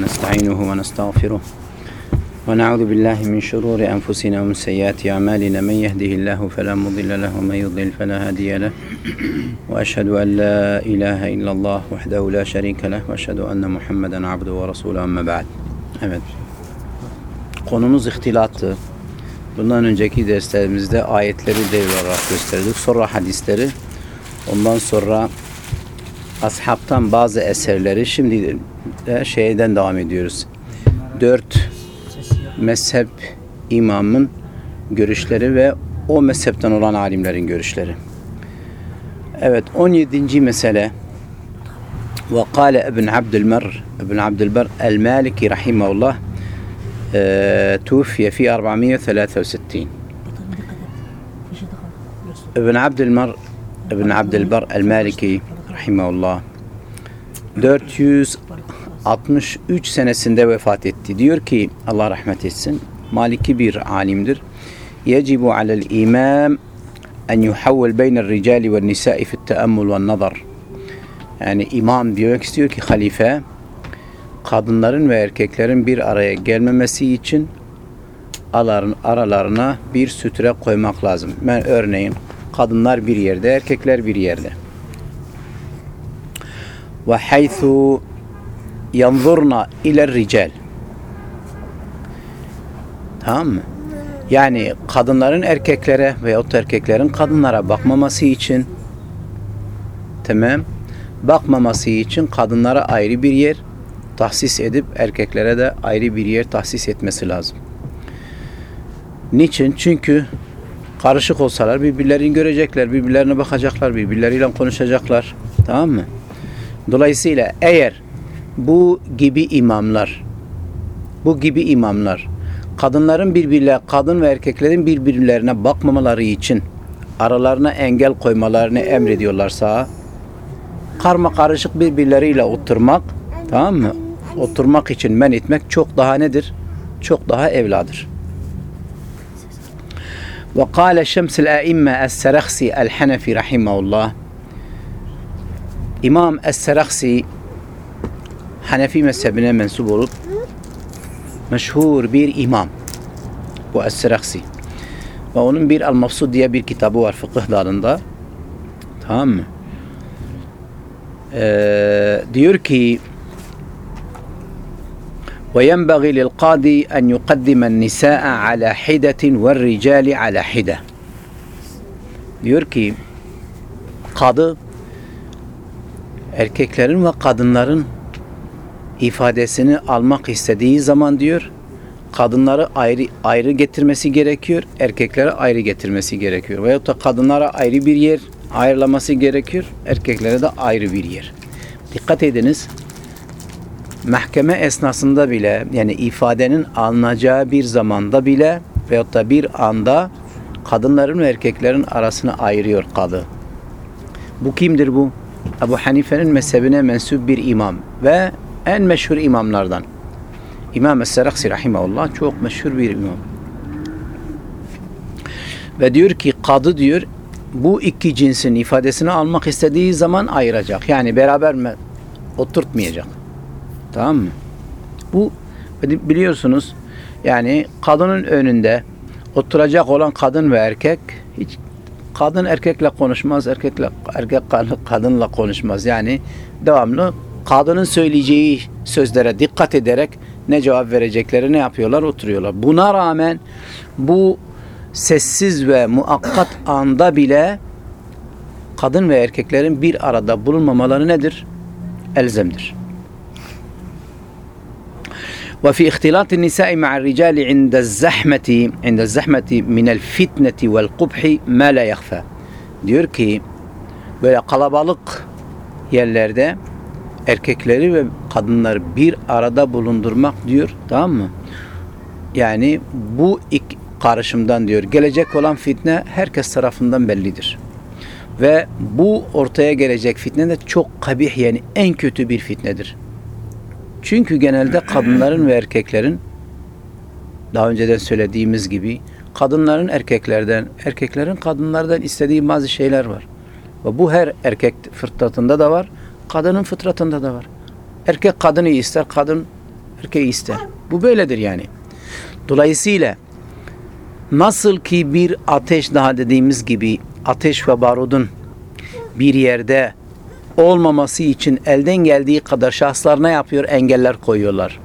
ونستعينه ونستغفره ونعوذ بالله من شرور أنفسنا ومن سيئات أعمالنا من يهده الله فلا مضل له ومن يضلل فلا هادي له وأشهد أن لا إله إلا الله وحده لا شريك له وأشهد أن محمدا عبده ورسوله أما بعد Evet. Konumuz ihtilattı. Bundan önceki derslerimizde ayetleri devre olarak gösterdik. Sonra hadisleri. Ondan sonra ashabtan bazı eserleri. Şimdi de şeyden devam ediyoruz. Dört mezhep imamın görüşleri ve o mezhepten olan alimlerin görüşleri. Evet 17. mesele ve kâle İbn Abdülmer İbn Abdülber el-Maliki rahimahullah توفي في 463 ابن عبد المر ابن عبد البر المالكي رحمه 63 senesinde vefat etti. Diyor ki Allah rahmet etsin. Maliki bir alimdir. Yecibu alel imam en yuhavvel beynel ricali ve nisai fit teammul ve nazar. Yani imam diyor istiyor ki halife kadınların ve erkeklerin bir araya gelmemesi için aralarına bir sütre koymak lazım. Ben örneğin kadınlar bir yerde, erkekler bir yerde. Ve haythu yanzurna ile rical. Tamam mı? Yani kadınların erkeklere veyahut erkeklerin kadınlara bakmaması için tamam bakmaması için kadınlara ayrı bir yer tahsis edip erkeklere de ayrı bir yer tahsis etmesi lazım. Niçin? Çünkü karışık olsalar birbirlerini görecekler, birbirlerine bakacaklar, birbirleriyle konuşacaklar. Tamam mı? Dolayısıyla eğer bu gibi imamlar bu gibi imamlar kadınların birbirine, kadın ve erkeklerin birbirlerine bakmamaları için aralarına engel koymalarını emrediyorlarsa karma karışık birbirleriyle oturmak tamam mı? Oturmak için men etmek çok daha nedir? Çok daha evladır. Ve kâle şemsil âimme es-Seraksi el-Hanefi rahimahullah İmam Es-Seraksi Hanefi mezhebine mensup olup meşhur bir imam. Bu Es-Seraksi. Ve onun bir Al-Mafsud diye bir kitabı var fıkıh dalında. Tamam mı? Ee, diyor ki وينبغي للقاضي أن يقدم النساء على حدة والرجال على حدة diyor ki kadı erkeklerin ve kadınların ifadesini almak istediği zaman diyor kadınları ayrı ayrı getirmesi gerekiyor, erkeklere ayrı getirmesi gerekiyor. Veyahut da kadınlara ayrı bir yer ayırlaması gerekiyor, erkeklere de ayrı bir yer. Dikkat ediniz mahkeme esnasında bile yani ifadenin alınacağı bir zamanda bile veyahut da bir anda kadınların ve erkeklerin arasını ayırıyor kadı. Bu kimdir bu? Ebu Hanife'nin mezhebine mensup bir imam ve en meşhur imamlardan. İmam Es-Seraksi rahimahullah çok meşhur bir imam. Ve diyor ki kadı diyor bu iki cinsin ifadesini almak istediği zaman ayıracak. Yani beraber mi oturtmayacak. Tamam mı? Bu biliyorsunuz yani kadının önünde oturacak olan kadın ve erkek hiç kadın erkekle konuşmaz, erkekle erkek kadınla konuşmaz. Yani devamlı kadının söyleyeceği sözlere dikkat ederek ne cevap verecekleri ne yapıyorlar? Oturuyorlar. Buna rağmen bu sessiz ve muakkat anda bile kadın ve erkeklerin bir arada bulunmamaları nedir? Elzemdir. وفي اختلاط النساء مع الرجال عند الزحمة عند الزحمة من الفتنة والقبح ما لا يخفى. Diyor ki böyle kalabalık yerlerde erkekleri ve kadınları bir arada bulundurmak diyor tamam mı? Yani bu ilk karışımdan diyor gelecek olan fitne herkes tarafından bellidir. Ve bu ortaya gelecek fitne de çok kabih yani en kötü bir fitnedir. Çünkü genelde kadınların ve erkeklerin daha önceden söylediğimiz gibi kadınların erkeklerden, erkeklerin kadınlardan istediği bazı şeyler var. Ve bu her erkek fıtratında da var, kadının fıtratında da var. Erkek kadını ister, kadın erkeği ister. Bu böyledir yani. Dolayısıyla nasıl ki bir ateş daha dediğimiz gibi ateş ve barudun bir yerde olmaması için elden geldiği kadar şahıslar ne yapıyor? Engeller koyuyorlar.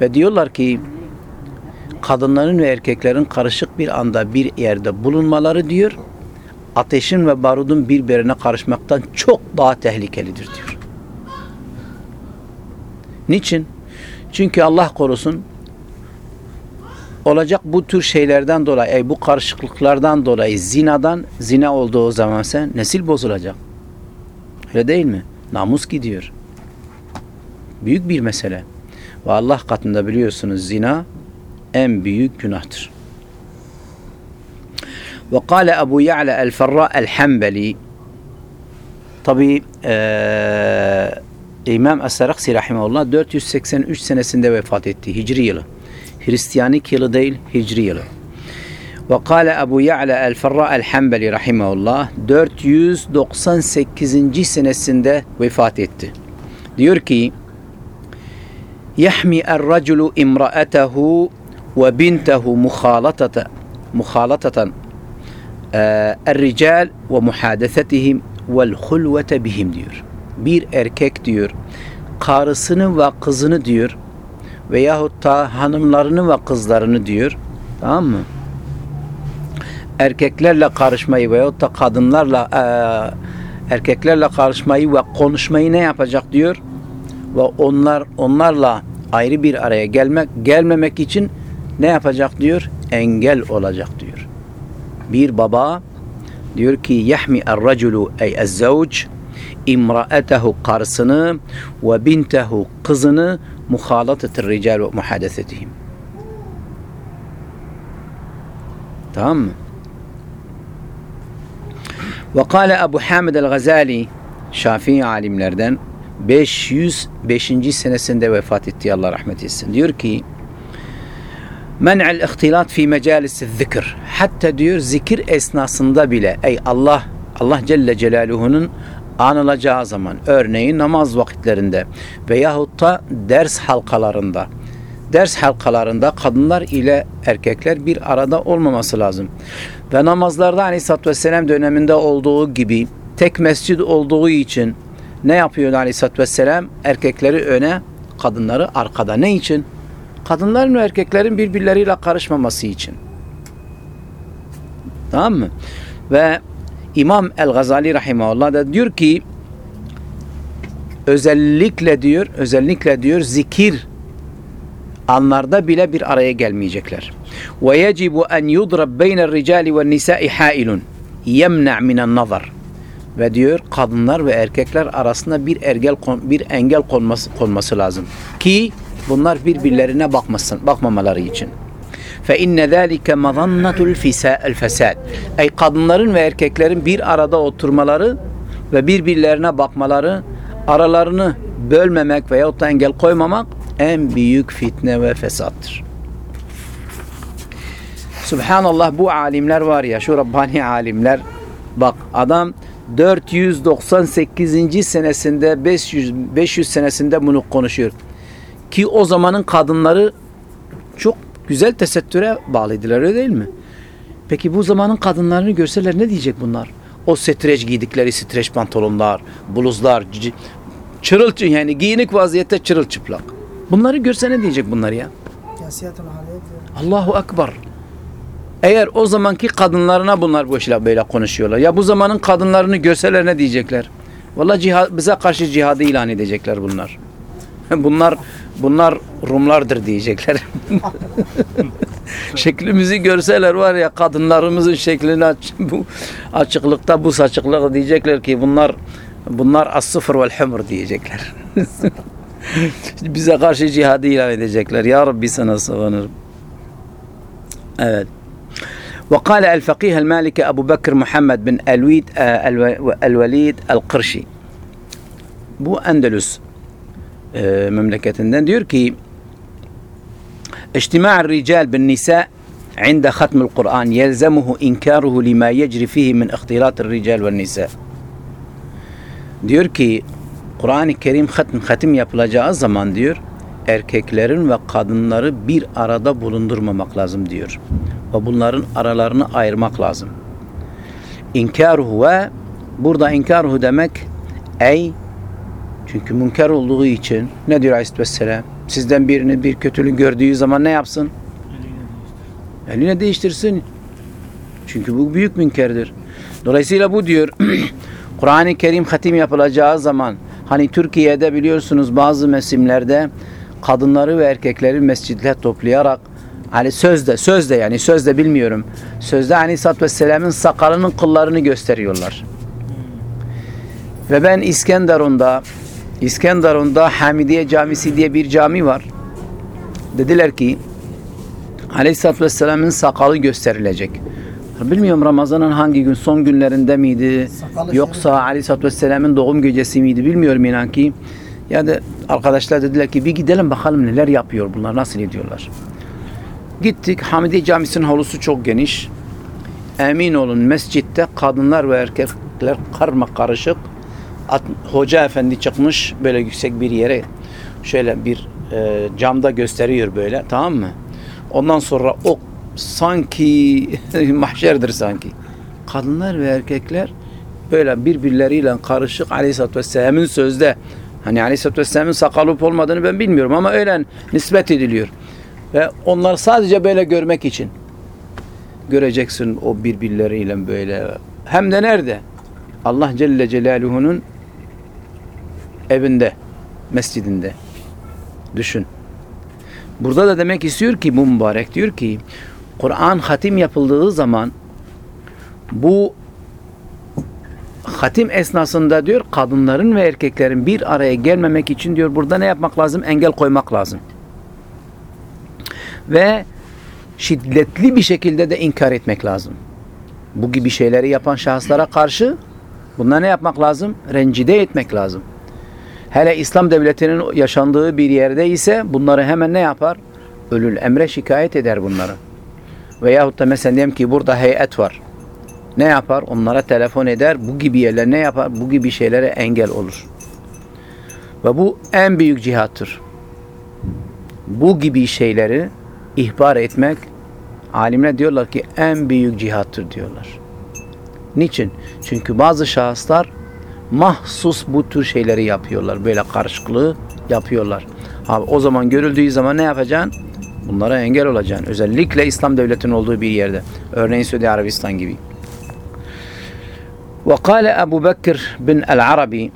Ve diyorlar ki kadınların ve erkeklerin karışık bir anda bir yerde bulunmaları diyor ateşin ve barudun birbirine karışmaktan çok daha tehlikelidir diyor. Niçin? Çünkü Allah korusun olacak bu tür şeylerden dolayı, ey bu karışıklıklardan dolayı zinadan zina olduğu zaman sen nesil bozulacak. Öyle değil mi? Namus gidiyor. Büyük bir mesele. Ve Allah katında biliyorsunuz zina en büyük günahtır. Ve kâle Ebu Ya'la el-Ferra el-Hembeli Tabi ee, İmam Es-Saraksi Rahimahullah 483 senesinde vefat etti. Hicri yılı. Hristiyanik yılı değil, Hicri yılı. Ve kâle Ebu Ya'la el-Ferra el-Hembeli Rahimahullah 498. senesinde vefat etti. Diyor ki يحمي الرجل امرأته وبنته مخالطة مخالطة الرجال ومحادثتهم والخلوة bihim diyor. Bir erkek diyor karısını ve kızını diyor veyahut da hanımlarını ve kızlarını diyor. Tamam mı? Erkeklerle karışmayı veyahut da kadınlarla e, erkeklerle karışmayı ve konuşmayı ne yapacak diyor? Ve onlar onlarla ayrı bir araya gelmek gelmemek için ne yapacak diyor? Engel olacak diyor. Bir baba diyor ki yahmi er-raculu ey ez-zavc karısını ve bintehu kızını muhalatetir rical ve muhadesetihim. Tamam mı? Ve kâle Ebu Hamid el-Gazali Şafii alimlerden 505. senesinde vefat etti Allah rahmet etsin. Diyor ki men'el ihtilat fi mecalis zikr. Hatta diyor zikir esnasında bile ey Allah Allah Celle Celaluhu'nun anılacağı zaman örneğin namaz vakitlerinde veyahut da ders halkalarında ders halkalarında kadınlar ile erkekler bir arada olmaması lazım. Ve namazlarda Aleyhisselatü Vesselam döneminde olduğu gibi tek mescid olduğu için ne yapıyor Aleyhisselatü Vesselam? Erkekleri öne, kadınları arkada. Ne için? Kadınların ve erkeklerin birbirleriyle karışmaması için. Tamam mı? Ve İmam El-Gazali Rahimahullah da diyor ki özellikle diyor, özellikle diyor zikir anlarda bile bir araya gelmeyecekler. Ve yecibu en yudrab beyne'r ricali ve nisa'i hailun yemna minen nazar. Ve diyor kadınlar ve erkekler arasında bir engel bir engel konması konması lazım ki bunlar birbirlerine bakmasın, bakmamaları için. Fe inne zalike mazannatul fesad. Ey kadınların ve erkeklerin bir arada oturmaları ve birbirlerine bakmaları, aralarını bölmemek veyahut da engel koymamak en büyük fitne ve fesattır. Subhanallah bu alimler var ya şu Rabbani alimler bak adam 498. senesinde 500 500 senesinde bunu konuşuyor. Ki o zamanın kadınları çok güzel tesettüre bağlıydılar öyle değil mi? Peki bu zamanın kadınlarını görseler ne diyecek bunlar? O streç giydikleri streç pantolonlar, bluzlar, çırıl yani giyinik vaziyette çırılçıplak. Bunları görse ne diyecek bunlar ya? Allahu Ekber. Eğer o zamanki kadınlarına bunlar bu işler böyle konuşuyorlar. Ya bu zamanın kadınlarını görseler ne diyecekler? Cihad, bize karşı cihadı ilan edecekler bunlar. Bunlar bunlar Rumlardır diyecekler. Şeklimizi görseler var ya kadınlarımızın şeklini aç, bu açıklıkta bu saçıklık diyecekler ki bunlar bunlar as-sıfır vel humur diyecekler. Bize karşı cihadı ilan edecekler. Ya Rabbi sana sığınırım. Evet. وقال الفقيه المالكي أبو بكر محمد بن الويد الوليد القرشي bu Endülüs e, memleketinden diyor ki اجتماع الرجال بالنساء عند ختم القرآن يلزمه إنكاره لما يجري فيه من اختلاط الرجال والنساء diyor ki Kur'an-ı Kerim hatim, hatim yapılacağı zaman diyor erkeklerin ve kadınları bir arada bulundurmamak lazım diyor. Ve bunların aralarını ayırmak lazım. İnkaruhu ve burada inkaruhu demek ey çünkü münker olduğu için ne diyor Aleyhisselam? Sizden birini bir kötülük gördüğü zaman ne yapsın? Eline değiştirsin. Çünkü bu büyük münkerdir. Dolayısıyla bu diyor Kur'an-ı Kerim hatim yapılacağı zaman hani Türkiye'de biliyorsunuz bazı mesimlerde kadınları ve erkekleri mescidle toplayarak hani sözde sözde yani sözde bilmiyorum. Sözde Aleyhisselatü Vesselam'ın sakalının kıllarını gösteriyorlar. Ve ben İskenderun'da İskenderun'da Hamidiye Camisi diye bir cami var. Dediler ki Aleyhisselatü Vesselam'ın sakalı gösterilecek. Bilmiyorum Ramazan'ın hangi gün son günlerinde miydi? Sakalı Yoksa Aleyhisselatü Vesselam'ın doğum gecesi miydi? Bilmiyorum inan ki. Ya da arkadaşlar dediler ki bir gidelim bakalım neler yapıyor bunlar, nasıl ediyorlar. Gittik. Hamidiye Camisi'nin havlusu çok geniş. Emin olun mescitte kadınlar ve erkekler karma karışık. At- Hoca efendi çıkmış böyle yüksek bir yere şöyle bir e, camda gösteriyor böyle tamam mı? Ondan sonra o sanki mahşerdir sanki. Kadınlar ve erkekler böyle birbirleriyle karışık Aleyhisselatü Vesselam'ın sözde hani Aleyhisselatü Vesselam'ın sakal olup olmadığını ben bilmiyorum ama öyle nispet ediliyor. Ve onlar sadece böyle görmek için göreceksin o birbirleriyle böyle. Hem de nerede? Allah Celle Celaluhu'nun evinde, mescidinde. Düşün. Burada da demek istiyor ki bu mübarek diyor ki Kur'an hatim yapıldığı zaman bu hatim esnasında diyor kadınların ve erkeklerin bir araya gelmemek için diyor burada ne yapmak lazım? Engel koymak lazım. Ve şiddetli bir şekilde de inkar etmek lazım. Bu gibi şeyleri yapan şahıslara karşı bunlara ne yapmak lazım? Rencide etmek lazım. Hele İslam devletinin yaşandığı bir yerde ise bunları hemen ne yapar? Ölül emre şikayet eder bunları. Veyahut da mesela diyelim ki burada heyet var. Ne yapar? Onlara telefon eder. Bu gibi yerler ne yapar? Bu gibi şeylere engel olur. Ve bu en büyük cihattır. Bu gibi şeyleri ihbar etmek alimler diyorlar ki en büyük cihattır diyorlar. Niçin? Çünkü bazı şahıslar mahsus bu tür şeyleri yapıyorlar. Böyle karışıklığı yapıyorlar. Ha, o zaman görüldüğü zaman ne yapacaksın? Bunlara engel olacaksın. Özellikle İslam devletinin olduğu bir yerde. Örneğin Suudi Arabistan gibi. وقال Ebu Bekir bin el-Arabi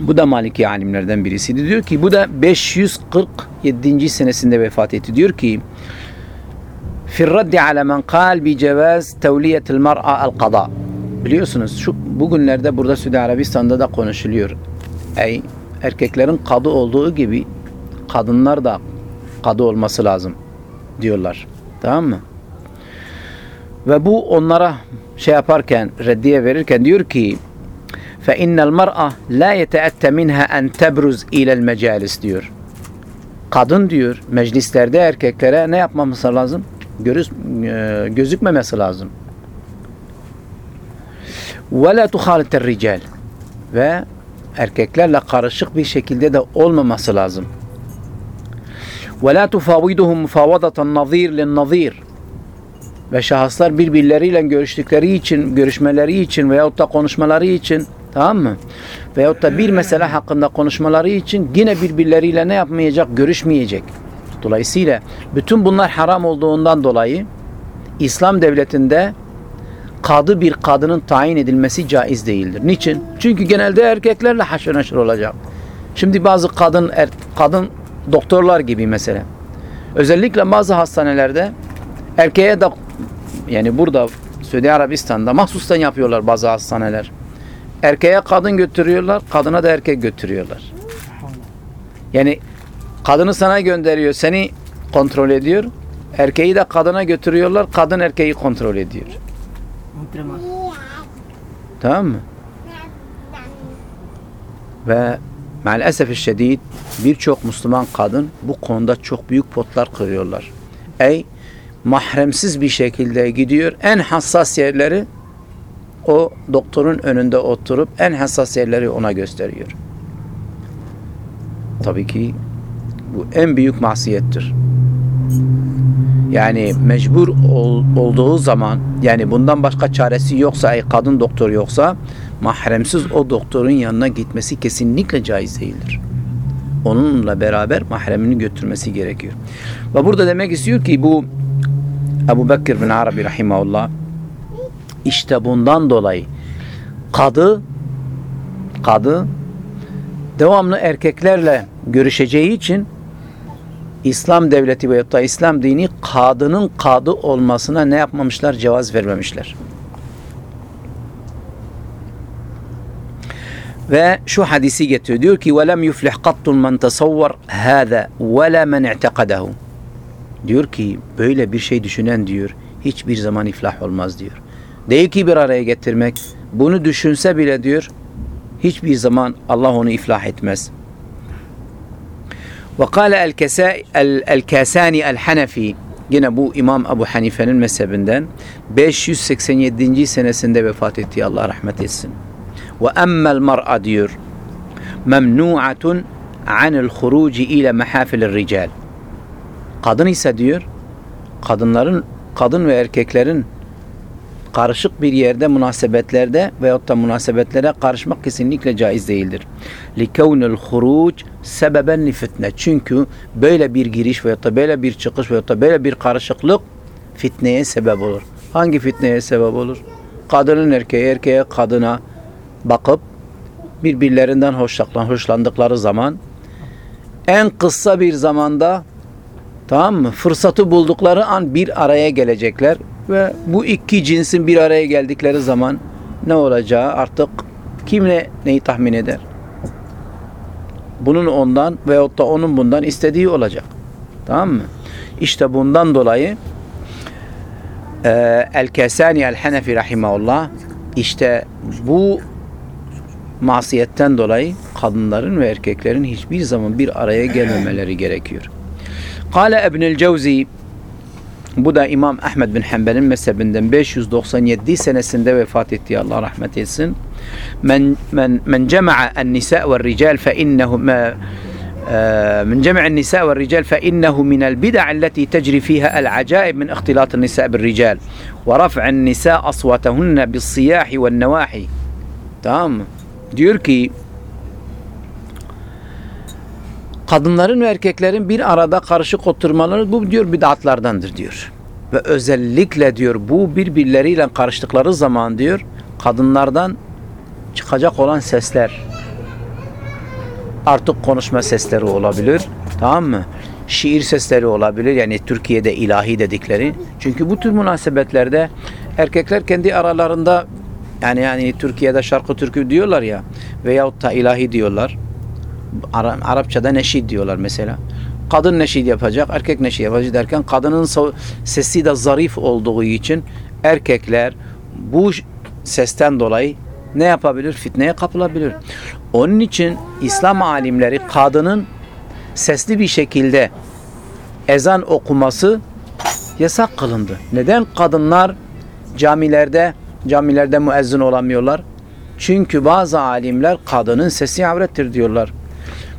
bu da Maliki alimlerden birisiydi. Diyor ki bu da 547. senesinde vefat etti. Diyor ki في الرد على من قال بجواز تولية المرأة القضاء biliyorsunuz şu bugünlerde burada Suudi Arabistan'da da konuşuluyor. Ey erkeklerin kadı olduğu gibi kadınlar da kadı olması lazım diyorlar. Tamam mı? Ve bu onlara şey yaparken reddiye verirken diyor ki فَاِنَّ الْمَرْأَةِ لَا يَتَأَتَّ مِنْهَا اَنْ تَبْرُزْ اِلَى الْمَجَالِسِ diyor. Kadın diyor meclislerde erkeklere ne yapmaması lazım? Görüz, e, gözükmemesi lazım. Ve la tuhaliter rical. Ve erkeklerle karışık bir şekilde de olmaması lazım. Ve la tufaviduhum mufavadatan nazir lin nazir. Ve şahıslar birbirleriyle görüştükleri için, görüşmeleri için veyahut da konuşmaları için Tamam mı? Veyahut da bir mesele hakkında konuşmaları için yine birbirleriyle ne yapmayacak? Görüşmeyecek. Dolayısıyla bütün bunlar haram olduğundan dolayı İslam devletinde kadı bir kadının tayin edilmesi caiz değildir. Niçin? Çünkü genelde erkeklerle haşır neşir olacak. Şimdi bazı kadın er, kadın doktorlar gibi mesela. Özellikle bazı hastanelerde erkeğe de yani burada Suudi Arabistan'da mahsustan yapıyorlar bazı hastaneler. Erkeğe kadın götürüyorlar, kadına da erkek götürüyorlar. Yani kadını sana gönderiyor, seni kontrol ediyor. Erkeği de kadına götürüyorlar, kadın erkeği kontrol ediyor. Antrenman. Tamam mı? Ve maalesef şiddet birçok Müslüman kadın bu konuda çok büyük potlar kırıyorlar. Ey mahremsiz bir şekilde gidiyor en hassas yerleri o doktorun önünde oturup en hassas yerleri ona gösteriyor. Tabii ki Bu en büyük masiyettir. Yani mecbur ol, olduğu zaman yani bundan başka çaresi yoksa kadın doktor yoksa mahremsiz o doktorun yanına gitmesi kesinlikle caiz değildir. Onunla beraber mahremini götürmesi gerekiyor. Ve burada demek istiyor ki bu Ebu Bekir bin Arabi rahimahullah işte bundan dolayı kadı kadı devamlı erkeklerle görüşeceği için İslam devleti veyahut da İslam dini kadının kadı olmasına ne yapmamışlar? Cevaz vermemişler. Ve şu hadisi getiriyor. Diyor ki وَلَمْ يُفْلِحْ قَطٌ مَنْ تَصَوَّرْ هَذَا وَلَا مَنْ اِعْتَقَدَهُ Diyor ki böyle bir şey düşünen diyor hiçbir zaman iflah olmaz diyor. Değil ki bir araya getirmek. Bunu düşünse bile diyor hiçbir zaman Allah onu iflah etmez. Ve kâle el-Kâsâni el-Hanefi yine bu İmam Ebu Hanife'nin mezhebinden 587. senesinde vefat etti Allah rahmet etsin. Ve emmel mar'a diyor memnu'atun anil huruci ile mehafilir rical. Kadın ise diyor kadınların kadın ve erkeklerin karışık bir yerde münasebetlerde veyahut da münasebetlere karışmak kesinlikle caiz değildir. لِكَوْنُ الْخُرُوجِ sebeben fitne. Çünkü böyle bir giriş veyahut da böyle bir çıkış veyahut da böyle bir karışıklık fitneye sebep olur. Hangi fitneye sebep olur? Kadının erkeğe, erkeğe kadına bakıp birbirlerinden hoşlan, hoşlandıkları zaman en kısa bir zamanda tamam mı? Fırsatı buldukları an bir araya gelecekler ve bu iki cinsin bir araya geldikleri zaman ne olacağı artık kimle neyi tahmin eder? Bunun ondan veyahut da onun bundan istediği olacak. Tamam mı? İşte bundan dolayı e, El-Kesani El-Hanefi Rahimahullah işte bu masiyetten dolayı kadınların ve erkeklerin hiçbir zaman bir araya gelmemeleri gerekiyor. Kale İbnül Cevzi Bu da İmam Ahmed bin Hanbel'in mezhebinden 597 senesinde vefat etti. Allah rahmet etsin. Men men men cem'a en-nisa ve'r-rijal fe innehum من جمع النساء والرجال فإنه من البدع التي تجري فيها العجائب من اختلاط النساء بالرجال ورفع النساء أصواتهن بالصياح والنواحي تمام ديركي kadınların ve erkeklerin bir arada karışık oturmaları bu diyor bid'atlardandır diyor. Ve özellikle diyor bu birbirleriyle karıştıkları zaman diyor kadınlardan çıkacak olan sesler artık konuşma sesleri olabilir. Tamam mı? Şiir sesleri olabilir. Yani Türkiye'de ilahi dedikleri. Çünkü bu tür münasebetlerde erkekler kendi aralarında yani yani Türkiye'de şarkı türkü diyorlar ya veyahut da ilahi diyorlar. Ara, Arapçada neşid diyorlar mesela. Kadın neşid yapacak, erkek neşid yapacak derken kadının sesi de zarif olduğu için erkekler bu sesten dolayı ne yapabilir? Fitneye kapılabilir. Onun için İslam alimleri kadının sesli bir şekilde ezan okuması yasak kılındı. Neden kadınlar camilerde camilerde müezzin olamıyorlar? Çünkü bazı alimler kadının sesi avrettir diyorlar.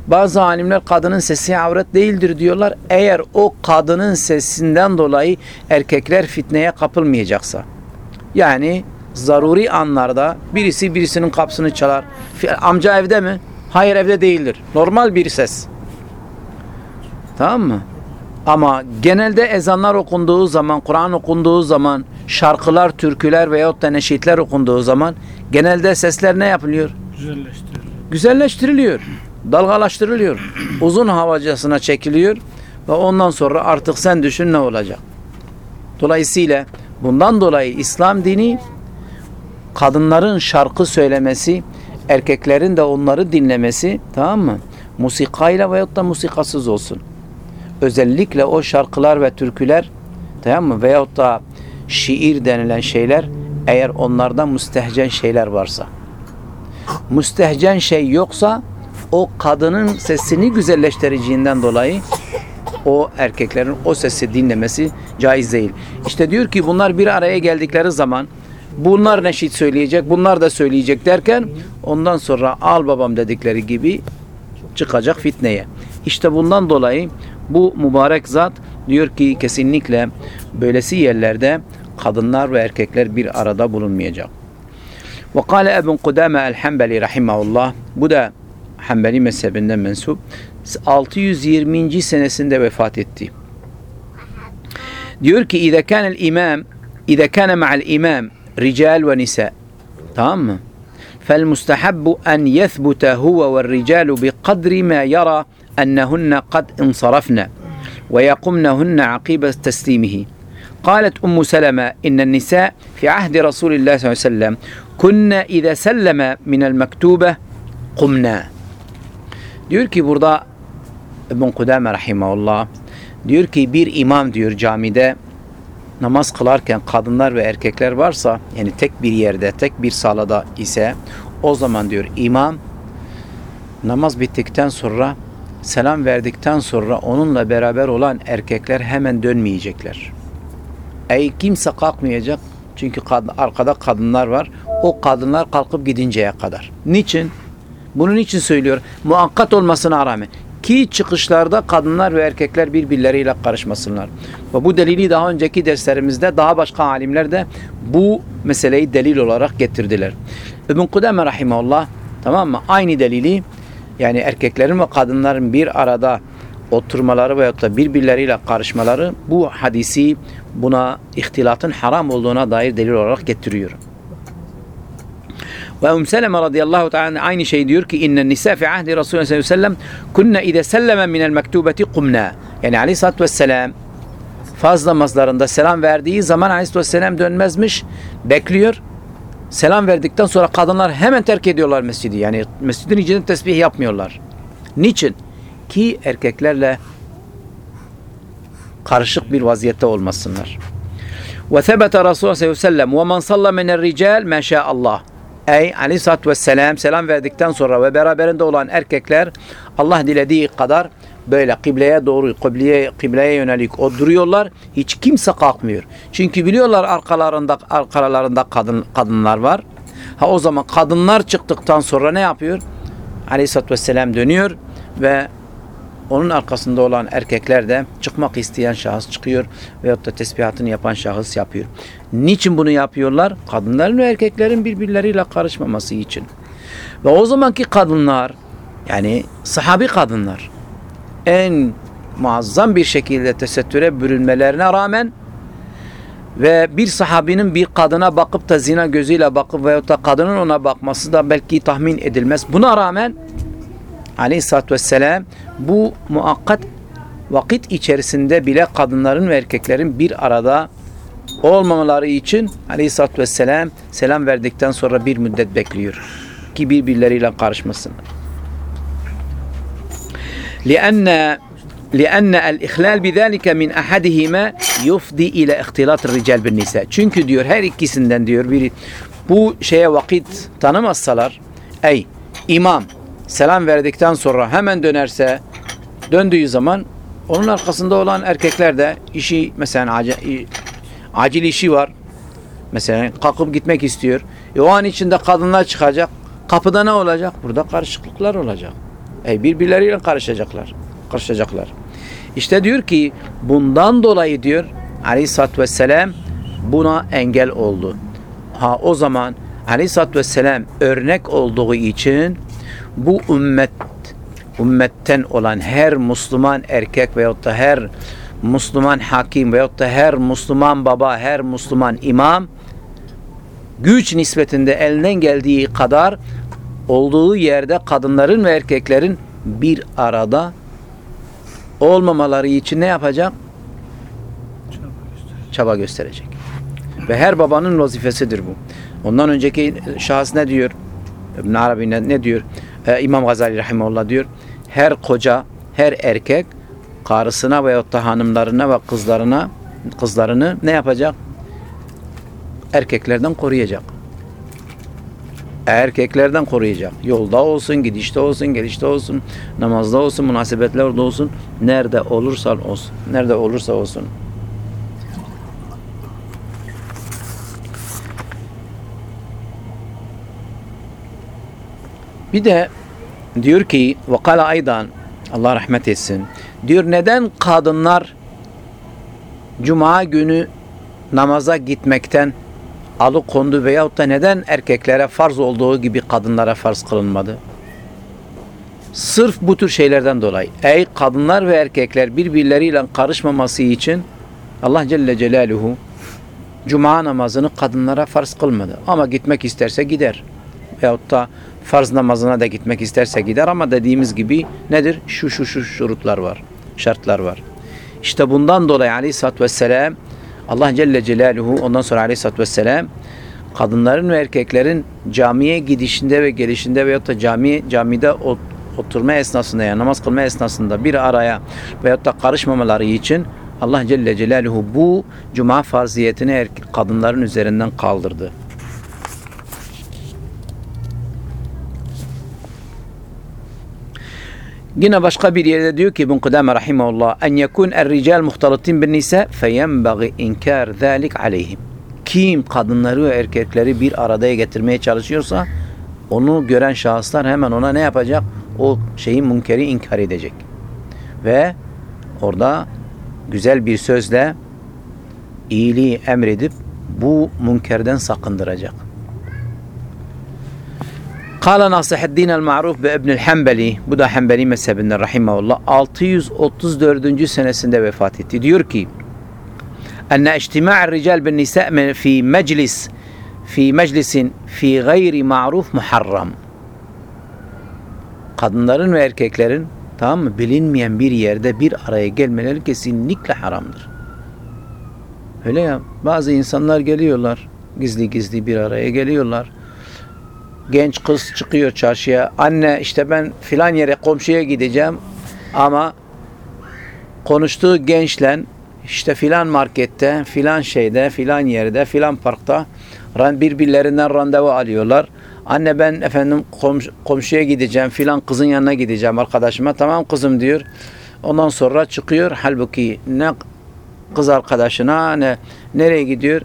Bazı alimler kadının sesi avret değildir diyorlar. Eğer o kadının sesinden dolayı erkekler fitneye kapılmayacaksa. Yani zaruri anlarda birisi birisinin kapısını çalar. Amca evde mi? Hayır evde değildir. Normal bir ses. Tamam mı? Ama genelde ezanlar okunduğu zaman, Kur'an okunduğu zaman, şarkılar, türküler veyahut da neşitler okunduğu zaman genelde sesler ne yapılıyor? Güzelleştiriliyor. Güzelleştiriliyor. Dalgalaştırılıyor. Uzun havacasına çekiliyor ve ondan sonra artık sen düşün ne olacak? Dolayısıyla bundan dolayı İslam dini kadınların şarkı söylemesi, erkeklerin de onları dinlemesi tamam mı? Musikayla veyahut da musikasız olsun. Özellikle o şarkılar ve türküler tamam mı? Veyahut da şiir denilen şeyler eğer onlardan müstehcen şeyler varsa. Müstehcen şey yoksa o kadının sesini güzelleştireceğinden dolayı o erkeklerin o sesi dinlemesi caiz değil. İşte diyor ki bunlar bir araya geldikleri zaman bunlar neşit söyleyecek, bunlar da söyleyecek derken ondan sonra al babam dedikleri gibi çıkacak fitneye. İşte bundan dolayı bu mübarek zat diyor ki kesinlikle böylesi yerlerde kadınlar ve erkekler bir arada bulunmayacak. Ve kâle Ebun Kudame el-Hembeli rahimahullah bu da Hanbeli mezhebinden mensup 620. senesinde vefat etti. Diyor ki اذا كان الامام اذا كان مع الامام رجال ونساء tamam mı? فالمستحب أن يثبت هو والرجال بقدر ما يرى أنهن قد انصرفن ويقمنهن عقيب تسليمه قالت أم سلمة إن النساء في عهد رسول الله صلى الله عليه وسلم كنا إذا سلم من المكتوبة قمنا diyor ki burada İbn Kudame rahimahullah diyor ki bir imam diyor camide namaz kılarken kadınlar ve erkekler varsa yani tek bir yerde tek bir salada ise o zaman diyor imam namaz bittikten sonra selam verdikten sonra onunla beraber olan erkekler hemen dönmeyecekler. Ey kimse kalkmayacak çünkü kad- arkada kadınlar var. O kadınlar kalkıp gidinceye kadar. Niçin? Bunun için söylüyor. Muakkat olmasına rağmen. Ki çıkışlarda kadınlar ve erkekler birbirleriyle karışmasınlar. Ve bu delili daha önceki derslerimizde daha başka alimler de bu meseleyi delil olarak getirdiler. İbn Kudame rahimahullah tamam mı? Aynı delili yani erkeklerin ve kadınların bir arada oturmaları veyahut da birbirleriyle karışmaları bu hadisi buna ihtilatın haram olduğuna dair delil olarak getiriyor. Ve Ümmü Seleme radıyallahu teala aynı şey diyor ki innen nisa fi ahdi Resulullah sallallahu aleyhi ve sellem kunna ide selleme minel mektubeti kumna. Yani aleyhissalatü vesselam faz namazlarında selam verdiği zaman aleyhissalatü vesselam dönmezmiş. Bekliyor. Selam verdikten sonra kadınlar hemen terk ediyorlar mescidi. Yani mescidin içinde tesbih yapmıyorlar. Niçin? Ki erkeklerle karışık bir vaziyette olmasınlar. Ve sebete Resulullah sallallahu aleyhi ve sellem ve men salla. Ey aleyhissalatü vesselam selam verdikten sonra ve beraberinde olan erkekler Allah dilediği kadar böyle kıbleye doğru kıbleye, kıbleye yönelik o duruyorlar. Hiç kimse kalkmıyor. Çünkü biliyorlar arkalarında arkalarında kadın kadınlar var. Ha o zaman kadınlar çıktıktan sonra ne yapıyor? Aleyhisselatü Vesselam dönüyor ve onun arkasında olan erkekler de çıkmak isteyen şahıs çıkıyor veyahut da tesbihatını yapan şahıs yapıyor. Niçin bunu yapıyorlar? Kadınların ve erkeklerin birbirleriyle karışmaması için. Ve o zamanki kadınlar yani sahabi kadınlar en muazzam bir şekilde tesettüre bürünmelerine rağmen ve bir sahabinin bir kadına bakıp da zina gözüyle bakıp veyahut da kadının ona bakması da belki tahmin edilmez. Buna rağmen aleyhissalatü vesselam bu muakkat vakit içerisinde bile kadınların ve erkeklerin bir arada olmamaları için aleyhissalatü vesselam selam verdikten sonra bir müddet bekliyor. Ki birbirleriyle karışmasınlar. لأن لأن الإخلال بذلك من أحدهما يفضي إلى اختلاط الرجال بالنساء. Çünkü diyor her ikisinden diyor biri bu şeye vakit tanımazsalar ey imam selam verdikten sonra hemen dönerse döndüğü zaman onun arkasında olan erkekler de işi mesela acil, işi var. Mesela kalkıp gitmek istiyor. E o an içinde kadınlar çıkacak. Kapıda ne olacak? Burada karışıklıklar olacak. E birbirleriyle karışacaklar. Karışacaklar. İşte diyor ki bundan dolayı diyor Aleyhisselatü Vesselam buna engel oldu. Ha o zaman Aleyhisselatü Vesselam örnek olduğu için bu ümmet ümmetten olan her Müslüman erkek veyahut da her Müslüman hakim veyahut da her Müslüman baba, her Müslüman imam güç nispetinde elinden geldiği kadar olduğu yerde kadınların ve erkeklerin bir arada olmamaları için ne yapacak? Çaba gösterecek. Ve her babanın vazifesidir bu. Ondan önceki şahıs ne diyor? İbn Arabi ne, ne diyor? Ee, İmam Gazali Rahimullah diyor. Her koca, her erkek karısına veyahut da hanımlarına ve kızlarına kızlarını ne yapacak? Erkeklerden koruyacak. Erkeklerden koruyacak. Yolda olsun, gidişte olsun, gelişte olsun, namazda olsun, münasebetlerde olsun, nerede olursa olsun. Nerede olursa olsun. Bir de diyor ki ve kala aydan Allah rahmet etsin. Diyor neden kadınlar cuma günü namaza gitmekten alıkondu veyahut da neden erkeklere farz olduğu gibi kadınlara farz kılınmadı? Sırf bu tür şeylerden dolayı. Ey kadınlar ve erkekler birbirleriyle karışmaması için Allah Celle Celaluhu cuma namazını kadınlara farz kılmadı. Ama gitmek isterse gider. Veyahut da farz namazına da gitmek isterse gider ama dediğimiz gibi nedir? Şu şu şu şurutlar var. Şartlar var. İşte bundan dolayı aleyhissalatü vesselam Allah Celle Celaluhu ondan sonra aleyhissalatü vesselam kadınların ve erkeklerin camiye gidişinde ve gelişinde veyahut da cami, camide oturma esnasında yani namaz kılma esnasında bir araya veyahut da karışmamaları için Allah Celle Celaluhu bu cuma farziyetini kadınların üzerinden kaldırdı. Yine başka bir yerde diyor ki İbn Kudame rahimahullah en yekun er rical muhtalatin bin nisa feyenbagi inkar zalik aleyhim. Kim kadınları ve erkekleri bir araya getirmeye çalışıyorsa onu gören şahıslar hemen ona ne yapacak? O şeyin münkeri inkar edecek. Ve orada güzel bir sözle iyiliği emredip bu münkerden sakındıracak. Kala Nasihaddin el-Ma'ruf ve İbnül Hanbeli, bu da Hanbeli mezhebinden rahimahullah, 634. senesinde vefat etti. Diyor ki, enne içtima'ar rical bin nisa fi meclis fi meclisin fi gayri ma'ruf muharram. Kadınların ve erkeklerin tamam mı bilinmeyen bir yerde bir araya gelmeleri kesinlikle haramdır. Öyle ya bazı insanlar geliyorlar gizli gizli bir araya geliyorlar genç kız çıkıyor çarşıya. Anne işte ben filan yere komşuya gideceğim ama konuştuğu gençle işte filan markette, filan şeyde, filan yerde, filan parkta birbirlerinden randevu alıyorlar. Anne ben efendim komş komşuya gideceğim, filan kızın yanına gideceğim arkadaşıma. Tamam kızım diyor. Ondan sonra çıkıyor. Halbuki ne kız arkadaşına ne nereye gidiyor?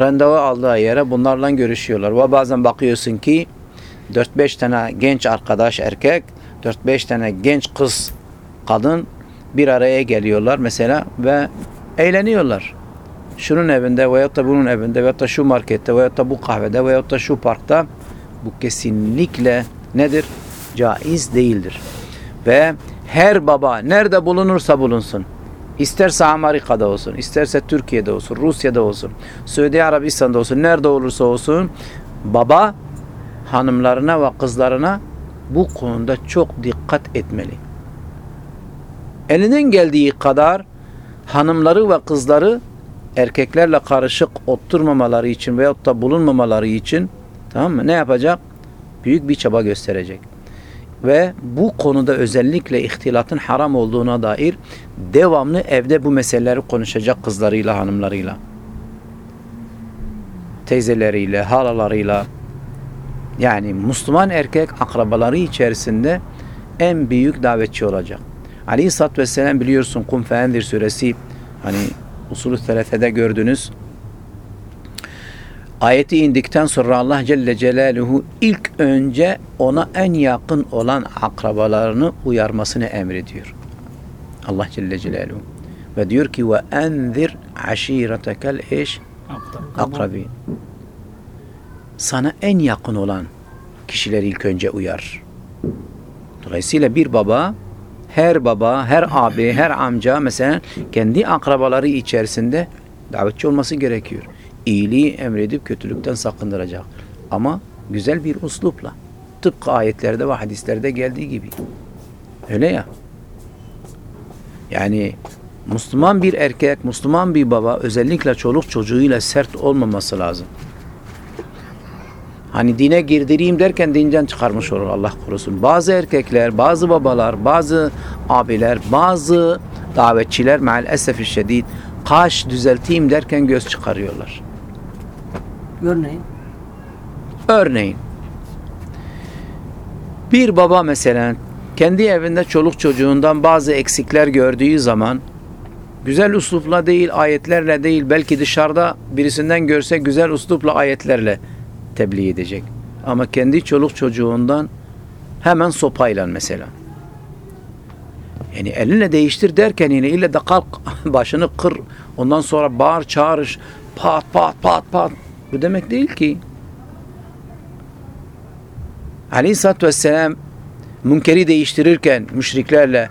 Randevu aldığı yere bunlarla görüşüyorlar. Ve bazen bakıyorsun ki 4-5 tane genç arkadaş erkek, 4-5 tane genç kız kadın bir araya geliyorlar mesela ve eğleniyorlar. Şunun evinde veyahut da bunun evinde veyahut da şu markette veyahut da bu kahvede veyahut da şu parkta bu kesinlikle nedir? Caiz değildir. Ve her baba nerede bulunursa bulunsun İsterse Amerika'da olsun, isterse Türkiye'de olsun, Rusya'da olsun, Suudi Arabistan'da olsun, nerede olursa olsun baba hanımlarına ve kızlarına bu konuda çok dikkat etmeli. Elinden geldiği kadar hanımları ve kızları erkeklerle karışık oturmamaları için veyahut da bulunmamaları için tamam mı? Ne yapacak? Büyük bir çaba gösterecek. Ve bu konuda özellikle ihtilatın haram olduğuna dair devamlı evde bu meseleleri konuşacak kızlarıyla, hanımlarıyla. Teyzeleriyle, halalarıyla, yani Müslüman erkek akrabaları içerisinde en büyük davetçi olacak. Aleyhisselatü Vesselam biliyorsun Kum Feendir suresi hani usulü telefede gördünüz. Ayeti indikten sonra Allah Celle Celaluhu ilk önce ona en yakın olan akrabalarını uyarmasını emrediyor. Allah Celle Celaluhu. Ve diyor ki ve enzir aşiretekel eş akrabin sana en yakın olan kişileri ilk önce uyar. Dolayısıyla bir baba, her baba, her abi, her amca mesela kendi akrabaları içerisinde davetçi olması gerekiyor. İyiliği emredip kötülükten sakındıracak. Ama güzel bir uslupla. Tıpkı ayetlerde ve hadislerde geldiği gibi. Öyle ya. Yani Müslüman bir erkek, Müslüman bir baba özellikle çoluk çocuğuyla sert olmaması lazım. Hani dine girdireyim derken dinden çıkarmış olur Allah korusun. Bazı erkekler, bazı babalar, bazı abiler, bazı davetçiler maalesef şiddet kaş düzelteyim derken göz çıkarıyorlar. Örneğin? Örneğin bir baba mesela kendi evinde çoluk çocuğundan bazı eksikler gördüğü zaman güzel uslupla değil, ayetlerle değil, belki dışarıda birisinden görse güzel uslupla ayetlerle tebliğ edecek. Ama kendi çoluk çocuğundan hemen sopayla mesela. Yani elinle değiştir derken yine ille de kalk başını kır ondan sonra bağır çağır pat pat pat pat bu demek değil ki. Aleyhisselatü Vesselam münkeri değiştirirken müşriklerle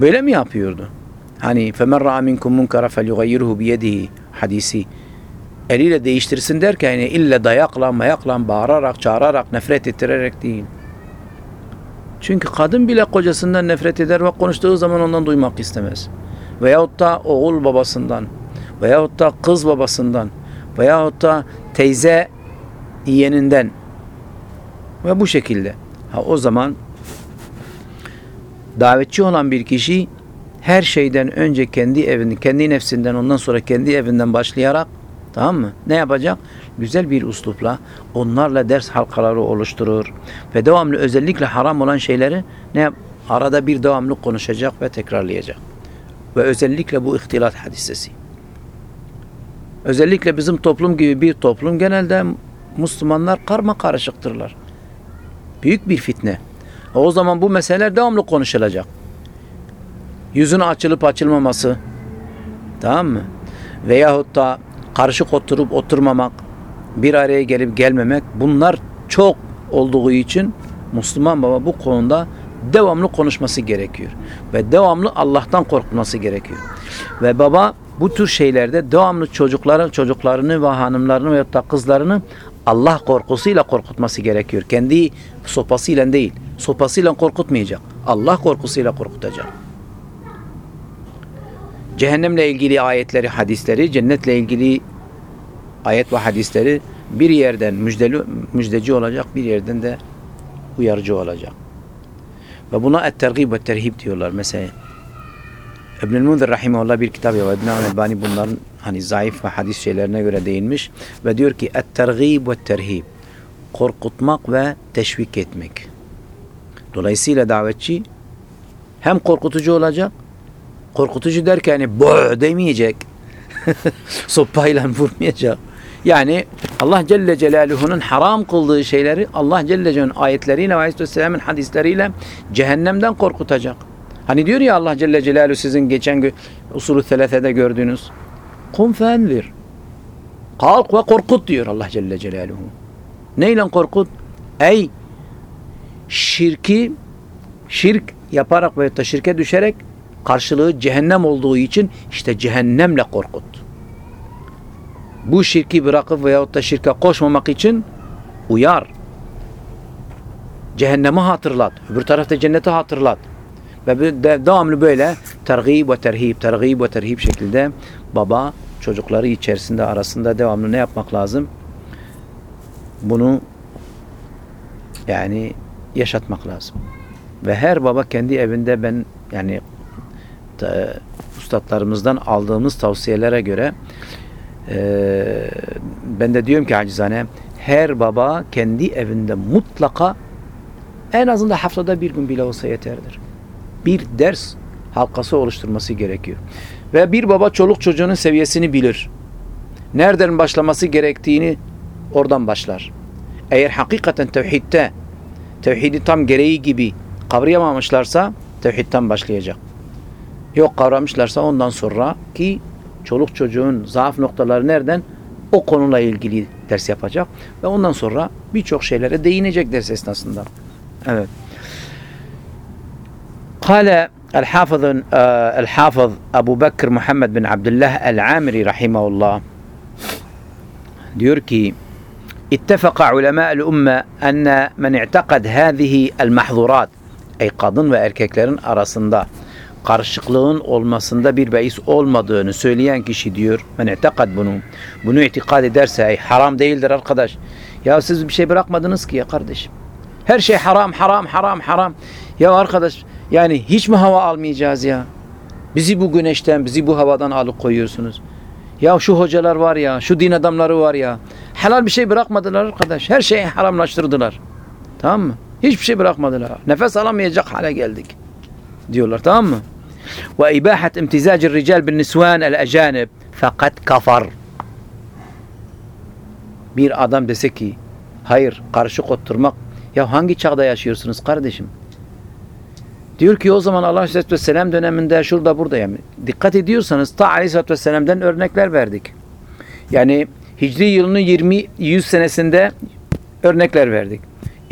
böyle mi yapıyordu? Hani فَمَنْ رَعَ مِنْكُمْ مُنْكَرَ فَلْيُغَيِّرْهُ بِيَدِهِ hadisi eliyle değiştirsin derken yani illa dayakla, mayakla, bağırarak, çağırarak, nefret ettirerek değil. Çünkü kadın bile kocasından nefret eder ve konuştuğu zaman ondan duymak istemez. Veyahut da oğul babasından, veyahut da kız babasından, veyahut da teyze yeğeninden ve bu şekilde. Ha, o zaman davetçi olan bir kişi her şeyden önce kendi evini, kendi nefsinden ondan sonra kendi evinden başlayarak tamam mı? Ne yapacak? Güzel bir uslupla onlarla ders halkaları oluşturur ve devamlı özellikle haram olan şeyleri ne yap? Arada bir devamlı konuşacak ve tekrarlayacak. Ve özellikle bu ihtilat hadisesi. Özellikle bizim toplum gibi bir toplum genelde Müslümanlar karma karışıktırlar. Büyük bir fitne. O zaman bu meseleler devamlı konuşulacak. Yüzün açılıp açılmaması. Tamam mı? Veyahut da karışık oturup oturmamak, bir araya gelip gelmemek bunlar çok olduğu için Müslüman baba bu konuda devamlı konuşması gerekiyor. Ve devamlı Allah'tan korkması gerekiyor. Ve baba bu tür şeylerde devamlı çocukları, çocuklarını ve hanımlarını veyahut da kızlarını Allah korkusuyla korkutması gerekiyor. Kendi sopasıyla değil. Sopasıyla korkutmayacak. Allah korkusuyla korkutacak. Cehennemle ilgili ayetleri, hadisleri, cennetle ilgili ayet ve hadisleri bir yerden müjdeli, müjdeci olacak, bir yerden de uyarıcı olacak. Ve buna et-tergib ve terhib diyorlar mesela. İbnül Munzir Rahimahullah bir kitap ya İbn Albani bunların hani zayıf ve hadis şeylerine göre değinmiş ve diyor ki et-tergib ve terhib korkutmak ve teşvik etmek. Dolayısıyla davetçi hem korkutucu olacak korkutucu derken yani bo demeyecek. Sopayla vurmayacak. Yani Allah Celle Celaluhu'nun haram kıldığı şeyleri Allah Celle Celaluhu'nun ayetleriyle ve Aleyhisselam'ın hadisleriyle cehennemden korkutacak. Hani diyor ya Allah Celle Celaluhu sizin geçen gün usulü selefede gördüğünüz kum fenvir. Kalk ve korkut diyor Allah Celle Celaluhu. Neyle korkut? Ey şirki şirk yaparak veya da şirke düşerek karşılığı cehennem olduğu için işte cehennemle korkut. Bu şirki bırakıp veyahut da şirke koşmamak için uyar. Cehennemi hatırlat. Öbür tarafta cenneti hatırlat. Ve de, devamlı böyle tergib ve terhib, tergib ve terhib şekilde baba çocukları içerisinde arasında devamlı ne yapmak lazım? Bunu yani yaşatmak lazım. Ve her baba kendi evinde ben yani ustadlarımızdan aldığımız tavsiyelere göre e, ben de diyorum ki acizane her baba kendi evinde mutlaka en azından haftada bir gün bile olsa yeterdir. Bir ders halkası oluşturması gerekiyor. Ve bir baba çoluk çocuğunun seviyesini bilir. Nereden başlaması gerektiğini oradan başlar. Eğer hakikaten tevhidde tevhidi tam gereği gibi kavrayamamışlarsa tevhidden başlayacak Yok kavramışlarsa ondan sonra ki çoluk çocuğun zaaf noktaları nereden? O konuyla ilgili ders yapacak ve ondan sonra birçok şeylere değinecek ders esnasında. Evet. Kale الحافظ الحافظ أبو بكر محمد بن عبد الله العامري رحمه الله diyor ki اتفق علماء الأمة أن من اعتقد هذه المحظورات أي kadın ve erkeklerin arasında karışıklığın olmasında bir beis olmadığını söyleyen kişi diyor. Men itikad bunu. Bunu itikad ederse ey, haram değildir arkadaş. Ya siz bir şey bırakmadınız ki ya kardeşim. Her şey haram, haram, haram, haram. Ya arkadaş yani hiç mi hava almayacağız ya? Bizi bu güneşten, bizi bu havadan alıp koyuyorsunuz. Ya şu hocalar var ya, şu din adamları var ya. Helal bir şey bırakmadılar arkadaş. Her şeyi haramlaştırdılar. Tamam mı? Hiçbir şey bırakmadılar. Nefes alamayacak hale geldik. Diyorlar tamam mı? Rical bin nisvan el ecanib fakat kafar. Bir adam dese ki hayır karışık oturmak ya hangi çağda yaşıyorsunuz kardeşim? Diyor ki o zaman Allah Aleyhisselatü Vesselam döneminde şurada burada yani dikkat ediyorsanız ta Aleyhisselatü Vesselam'dan örnekler verdik. Yani Hicri yılının 20 100 senesinde örnekler verdik.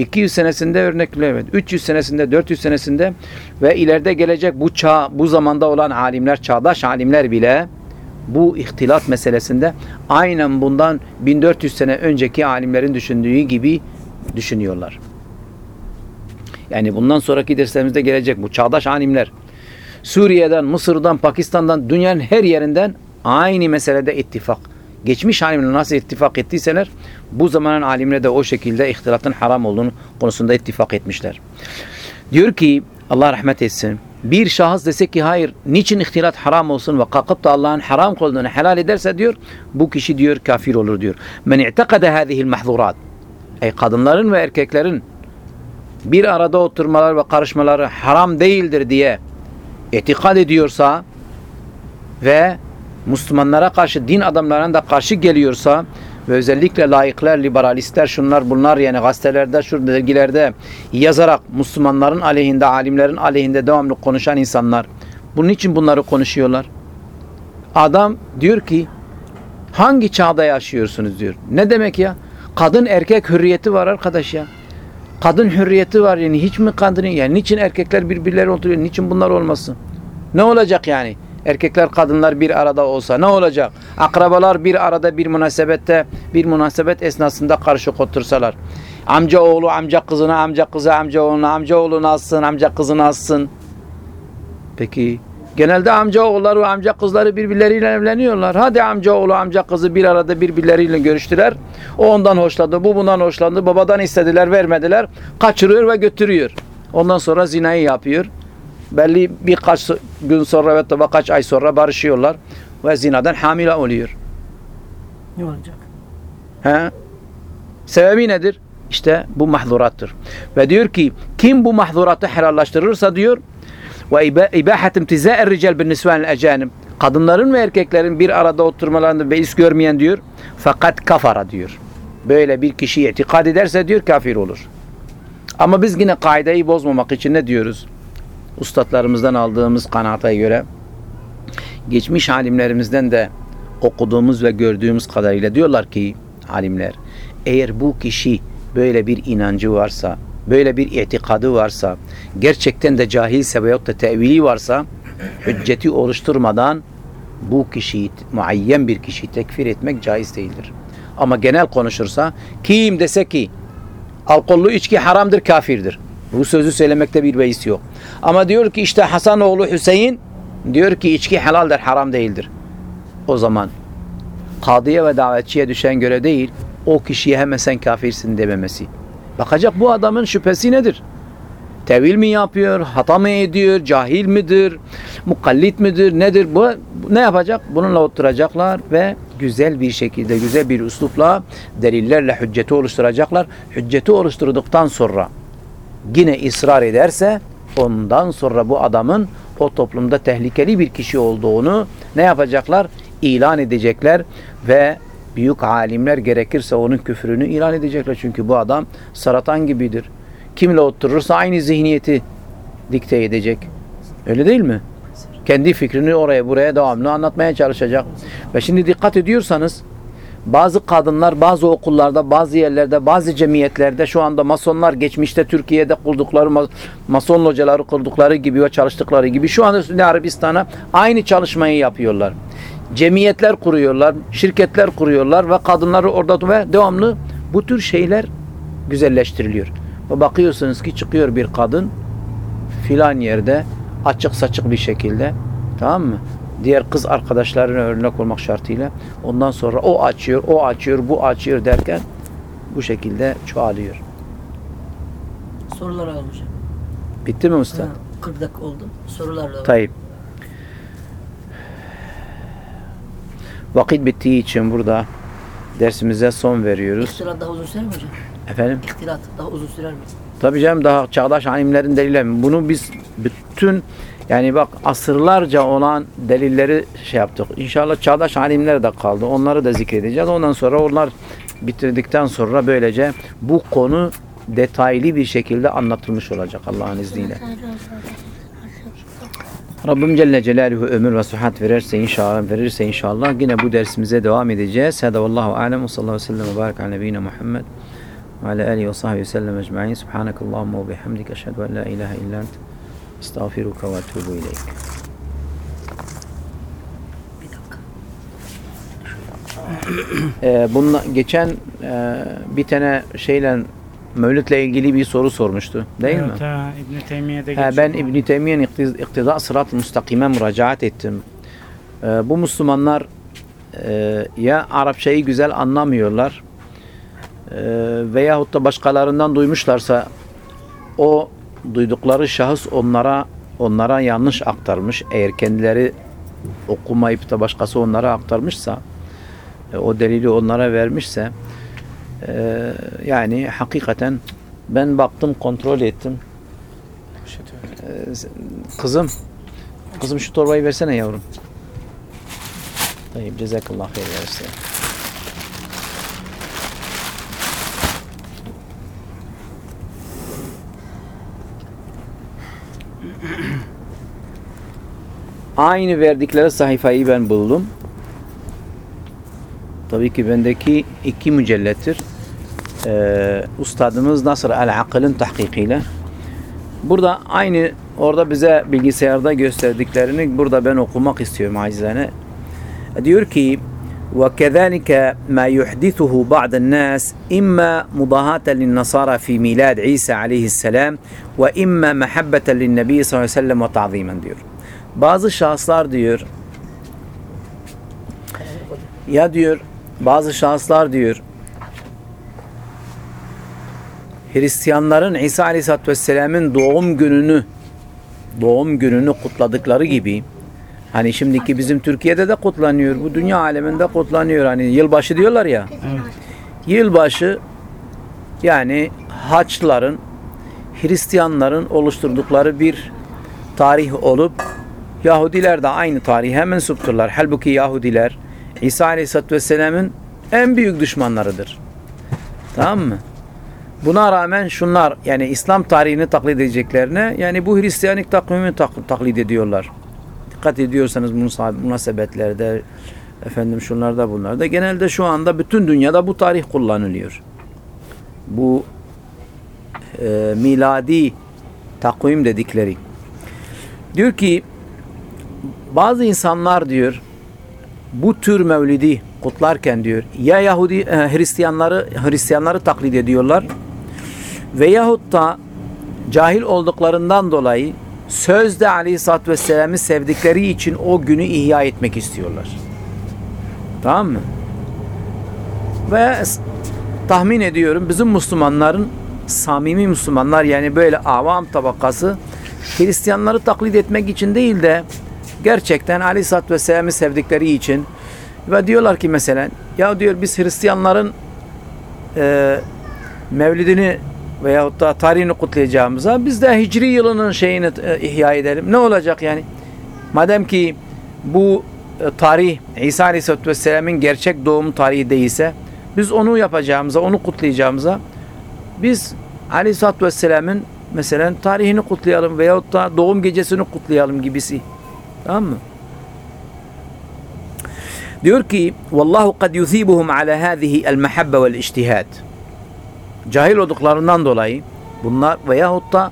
200 senesinde örnekler verdik. 300 senesinde, 400 senesinde ve ileride gelecek bu çağ, bu zamanda olan alimler, çağdaş alimler bile bu ihtilat meselesinde aynen bundan 1400 sene önceki alimlerin düşündüğü gibi düşünüyorlar. Yani bundan sonraki derslerimizde gelecek bu çağdaş alimler. Suriye'den, Mısır'dan, Pakistan'dan, dünyanın her yerinden aynı meselede ittifak. Geçmiş alimler nasıl ittifak ettiyseler bu zamanın alimleri de o şekilde ihtilatın haram olduğunu konusunda ittifak etmişler. Diyor ki Allah rahmet etsin. Bir şahıs dese ki hayır niçin ihtilat haram olsun ve kalkıp da Allah'ın haram kıldığını helal ederse diyor bu kişi diyor kafir olur diyor. Men i'tekade hâzihil mahzurat. Ey kadınların ve erkeklerin bir arada oturmalar ve karışmaları haram değildir diye itikad ediyorsa ve Müslümanlara karşı din adamlarına da karşı geliyorsa ve özellikle laikler, liberalistler, şunlar bunlar yani gazetelerde, şu dergilerde yazarak Müslümanların aleyhinde, alimlerin aleyhinde devamlı konuşan insanlar. Bunun için bunları konuşuyorlar. Adam diyor ki hangi çağda yaşıyorsunuz diyor. Ne demek ya? Kadın erkek hürriyeti var arkadaş ya. Kadın hürriyeti var yani hiç mi kadın yani niçin erkekler birbirleri oturuyor? Niçin bunlar olmasın? Ne olacak yani? Erkekler kadınlar bir arada olsa ne olacak? Akrabalar bir arada bir münasebette bir münasebet esnasında karışık otursalar. Amca oğlu amca kızına, amca kızı amca oğluna, amca oğlu alsın, amca kızını alsın. Peki genelde amca oğulları ve amca kızları birbirleriyle evleniyorlar. Hadi amca oğlu amca kızı bir arada birbirleriyle görüştüler. O ondan hoşlandı, bu bundan hoşlandı. Babadan istediler, vermediler. Kaçırıyor ve götürüyor. Ondan sonra zinayı yapıyor belli birkaç gün sonra ve birkaç ay sonra barışıyorlar ve zinadan hamile oluyor. Ne olacak? He? Sebebi nedir? İşte bu mahzurattır. Ve diyor ki kim bu mahzuratı helallaştırırsa diyor ve ibahat imtiza'er rical bin nisvanil ecanim kadınların ve erkeklerin bir arada oturmalarında beis görmeyen diyor fakat kafara diyor. Böyle bir kişi itikad ederse diyor kafir olur. Ama biz yine kaideyi bozmamak için ne diyoruz? Ustadlarımızdan aldığımız kanaata göre geçmiş alimlerimizden de okuduğumuz ve gördüğümüz kadarıyla diyorlar ki alimler eğer bu kişi böyle bir inancı varsa böyle bir itikadı varsa gerçekten de cahilse veyahut da tevili varsa hücceti oluşturmadan bu kişiyi muayyen bir kişiyi tekfir etmek caiz değildir. Ama genel konuşursa kim dese ki alkollü içki haramdır kafirdir. Bu sözü söylemekte bir beis yok. Ama diyor ki işte Hasanoğlu Hüseyin diyor ki içki helaldir, haram değildir. O zaman kadıya ve davetçiye düşen göre değil, o kişiye hemen sen kafirsin dememesi. Bakacak bu adamın şüphesi nedir? Tevil mi yapıyor, hata mı ediyor, cahil midir, mukallit midir, nedir? Bu ne yapacak? Bununla oturacaklar ve güzel bir şekilde, güzel bir üslupla delillerle hücceti oluşturacaklar. Hücceti oluşturduktan sonra yine ısrar ederse ondan sonra bu adamın o toplumda tehlikeli bir kişi olduğunu ne yapacaklar? İlan edecekler ve büyük alimler gerekirse onun küfrünü ilan edecekler. Çünkü bu adam saratan gibidir. Kimle oturursa aynı zihniyeti dikte edecek. Öyle değil mi? Kendi fikrini oraya buraya devamlı anlatmaya çalışacak. Ve şimdi dikkat ediyorsanız bazı kadınlar bazı okullarda, bazı yerlerde, bazı cemiyetlerde şu anda masonlar geçmişte Türkiye'de kurdukları mason locaları kurdukları gibi ve çalıştıkları gibi şu anda Suudi Arabistan'a aynı çalışmayı yapıyorlar. Cemiyetler kuruyorlar, şirketler kuruyorlar ve kadınları orada ve devamlı bu tür şeyler güzelleştiriliyor. Ve bakıyorsunuz ki çıkıyor bir kadın filan yerde açık saçık bir şekilde tamam mı? Diğer kız arkadaşlarına örnek olmak şartıyla ondan sonra o açıyor, o açıyor, bu açıyor derken bu şekilde çoğalıyor. Sorular almış. Bitti mi usta? Ha, 40 dakika oldu. Sorular da Tayyip. Vakit bittiği için burada dersimize son veriyoruz. İhtilat daha uzun sürer mi hocam? Efendim? İhtilat daha uzun sürer mi? Tabii canım daha çağdaş alimlerin delili. Bunu biz bütün yani bak asırlarca olan delilleri şey yaptık. İnşallah çağdaş alimler de kaldı. Onları da zikredeceğiz. Ondan sonra onlar bitirdikten sonra böylece bu konu detaylı bir şekilde anlatılmış olacak Allah'ın izniyle. Rabbim Celle Celaluhu ömür ve sıhhat verirse inşallah verirse inşallah yine bu dersimize devam edeceğiz. Hada vallahu alem ve sallallahu aleyhi ve sellem ve barik ala nebiyyina Muhammed ve ala alihi ve sahbihi sellem ecma'in. Subhanakallahumma ve bihamdik eşhedü en la ilahe illa ent. Estağfiruka ve etûbü ileyk. Ee, bununla, geçen e, bir tane şeyle Mevlüt'le ilgili bir soru sormuştu. Değil mi? evet, Ha, İbn Teymiye'de Ha, ben İbn Teymiye'nin iktida sırat-ı müstakime müracaat ettim. Ee, bu Müslümanlar e, ya Arapçayı güzel anlamıyorlar e, veyahut da başkalarından duymuşlarsa o duydukları şahıs onlara onlara yanlış aktarmış. Eğer kendileri okumayıp da başkası onlara aktarmışsa e, o delili onlara vermişse e, yani hakikaten ben baktım kontrol ettim Kızım. Kızım şu torbayı versene yavrum. Tayyip cezakallah hayır versin. Aynı verdikleri sayfayı ben buldum. Tabii ki bendeki iki mücellettir. Ee, ustadımız Nasır el-Akıl'ın tahkikiyle. Burada aynı orada bize bilgisayarda gösterdiklerini burada ben okumak istiyorum acizane. Diyor ki وكذلك ما يحدثه بعض الناس إما مضاهاة للنصارى في ميلاد عيسى عليه السلام وإما محبة للنبي صلى الله عليه وسلم وتعظيما diyor. Bazı şahıslar diyor ya diyor bazı şahıslar diyor Hristiyanların İsa Aleyhisselatü Vesselam'ın doğum gününü doğum gününü kutladıkları gibi hani şimdiki bizim Türkiye'de de kutlanıyor. Bu dünya aleminde kutlanıyor. Hani yılbaşı diyorlar ya. Yılbaşı yani Haçlıların Hristiyanların oluşturdukları bir tarih olup Yahudiler de aynı tarihe mensupturlar. Halbuki Yahudiler İsa Aleyhisselatü Vesselam'ın en büyük düşmanlarıdır. Tamam mı? Buna rağmen şunlar yani İslam tarihini taklit edeceklerine yani bu Hristiyanlık takvimini tak- taklit ediyorlar. Dikkat ediyorsanız münasebetlerde efendim şunlarda bunlarda genelde şu anda bütün dünyada bu tarih kullanılıyor. Bu e, miladi takvim dedikleri. Diyor ki bazı insanlar diyor bu tür mevlidi kutlarken diyor ya Yahudi e, Hristiyanları Hristiyanları taklit ediyorlar veyahut da cahil olduklarından dolayı sözde Aleyhisselatü Vesselam'ı sevdikleri için o günü ihya etmek istiyorlar. Tamam mı? Ve tahmin ediyorum bizim Müslümanların samimi Müslümanlar yani böyle avam tabakası Hristiyanları taklit etmek için değil de gerçekten Aleyhisselatü Vesselam'ı sevdikleri için ve diyorlar ki mesela ya diyor biz Hristiyanların e, mevlidini veyahut da tarihini kutlayacağımıza biz de hicri yılının şeyini e, ihya edelim. Ne olacak yani? Madem ki bu e, tarih İsa Aleyhisselatü Vesselam'ın gerçek doğum tarihi değilse biz onu yapacağımıza, onu kutlayacağımıza biz Aleyhisselatü Vesselam'ın mesela tarihini kutlayalım veyahut da doğum gecesini kutlayalım gibisi. Tamam mı? Diyor ki Vallahu kad yusibuhum ala hadihi el mehabbe vel ijtihad. Cahil olduklarından dolayı bunlar veyahut da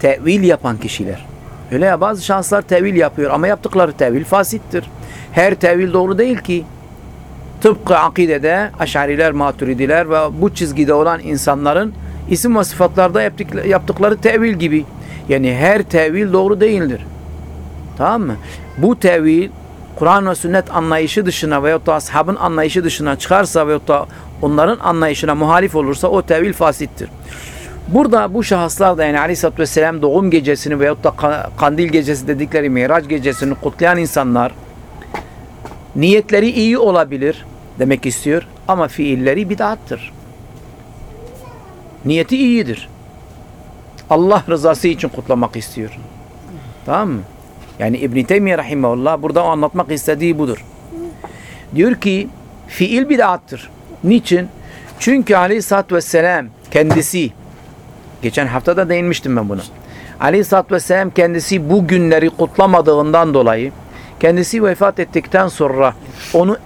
tevil yapan kişiler. Öyle ya bazı şanslar tevil yapıyor ama yaptıkları tevil fasittir. Her tevil doğru değil ki. Tıpkı akidede Aşariler, Maturidiler ve bu çizgide olan insanların isim ve sıfatlarda yaptık- yaptıkları tevil gibi. Yani her tevil doğru değildir. Tamam mı? Bu tevil Kur'an ve sünnet anlayışı dışına veyahut da ashabın anlayışı dışına çıkarsa veyahut da onların anlayışına muhalif olursa o tevil fasittir. Burada bu şahıslar da yani Aleyhisselatü Vesselam doğum gecesini veyahut da ka- kandil gecesi dedikleri Miraç gecesini kutlayan insanlar niyetleri iyi olabilir demek istiyor ama fiilleri bid'attır. Niyeti iyidir. Allah rızası için kutlamak istiyor. Tamam mı? Yani İbn Teymiye burada o anlatmak istediği budur. Diyor ki fiil bid'attır. Niçin? Çünkü aleyhissalatü vesselam kendisi geçen hafta da değinmiştim ben buna. Aleyhisselatü Vesselam kendisi bu günleri kutlamadığından dolayı kendisi vefat ettikten sonra onu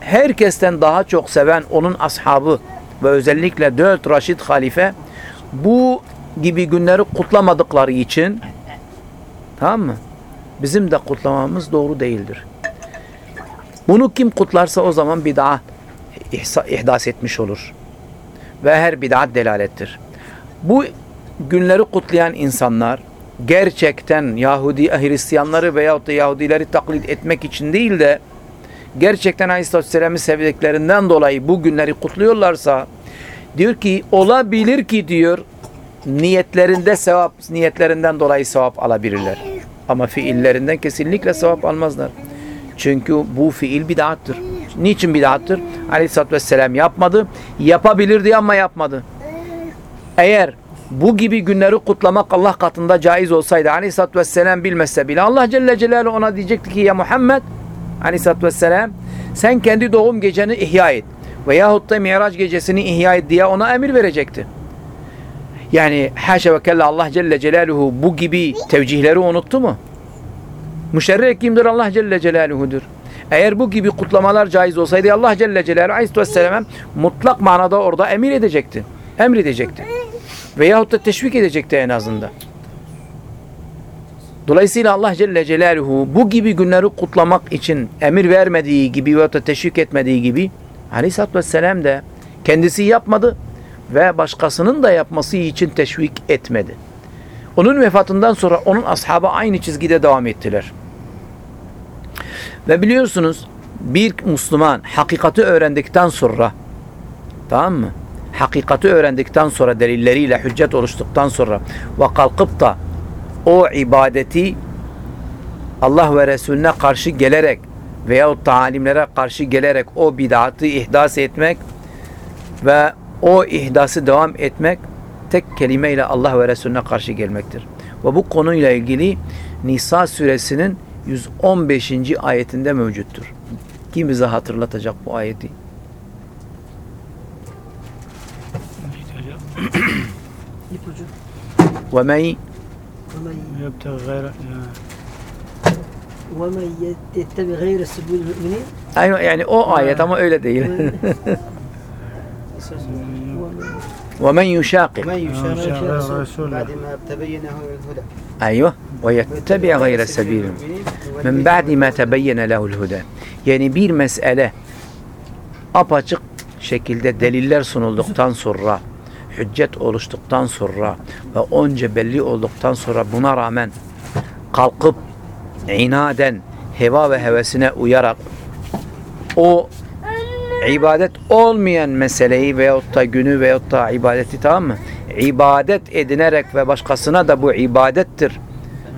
herkesten daha çok seven onun ashabı ve özellikle dört Raşid halife bu gibi günleri kutlamadıkları için tamam mı? Bizim de kutlamamız doğru değildir. Bunu kim kutlarsa o zaman bid'a ihdas etmiş olur. Ve her bid'at delalettir. Bu günleri kutlayan insanlar gerçekten Yahudi Hristiyanları veyahut da Yahudileri taklit etmek için değil de gerçekten Aleyhisselam'ı sevdiklerinden dolayı bu günleri kutluyorlarsa diyor ki olabilir ki diyor niyetlerinde sevap niyetlerinden dolayı sevap alabilirler. Ama fiillerinden kesinlikle sevap almazlar. Çünkü bu fiil bid'attır. Niçin bid'attır? Aleyhisselatü Vesselam yapmadı. Yapabilirdi ama yapmadı. Eğer bu gibi günleri kutlamak Allah katında caiz olsaydı Aleyhisselatü Vesselam bilmezse bile Allah Celle Celaluhu ona diyecekti ki ya Muhammed Aleyhisselatü Vesselam sen kendi doğum geceni ihya et veyahut da Miraç gecesini ihya et diye ona emir verecekti. Yani haşa ve kella Allah Celle Celaluhu bu gibi tevcihleri unuttu mu? Müşerrek kimdir? Allah Celle Celaluhu'dur. Eğer bu gibi kutlamalar caiz olsaydı Allah Celle Celaluhu Aleyhisselam'a mutlak manada orada emir edecekti. Emredecekti. Veyahut da teşvik edecekti en azından. Dolayısıyla Allah Celle Celaluhu bu gibi günleri kutlamak için emir vermediği gibi veyahut da teşvik etmediği gibi Aleyhisselatü Vesselam da kendisi yapmadı ve başkasının da yapması için teşvik etmedi. Onun vefatından sonra onun ashabı aynı çizgide devam ettiler. Ve biliyorsunuz bir Müslüman hakikati öğrendikten sonra tamam mı? Hakikati öğrendikten sonra delilleriyle hüccet oluştuktan sonra ve kalkıp da o ibadeti Allah ve Resulüne karşı gelerek veyahut da alimlere karşı gelerek o bid'atı ihdas etmek ve o ihdası devam etmek tek kelimeyle Allah ve Resulüne karşı gelmektir. Ve bu konuyla ilgili Nisa suresinin 115. ayetinde mevcuttur. Kim bize hatırlatacak bu ayeti? İpucu. وَمَنْ ومن يبتغي غير ومن يتبع غير سبيل المؤمنين Aynen, yani o ayet ama öyle değil. ومن وَمَنْ يُشَاقِقْ من يشاقق يشاقق الرسول الرسول بعد ما تبين له الهدى أيوه ويتبع غير سبيل من بعد ما تبين له الهدى yani bir mesele apaçık şekilde deliller sunulduktan sonra hüccet oluştuktan sonra ve onca belli olduktan sonra buna rağmen kalkıp inaden heva ve hevesine uyarak o ibadet olmayan meseleyi veyahut da günü veyahut da ibadeti tamam mı? İbadet edinerek ve başkasına da bu ibadettir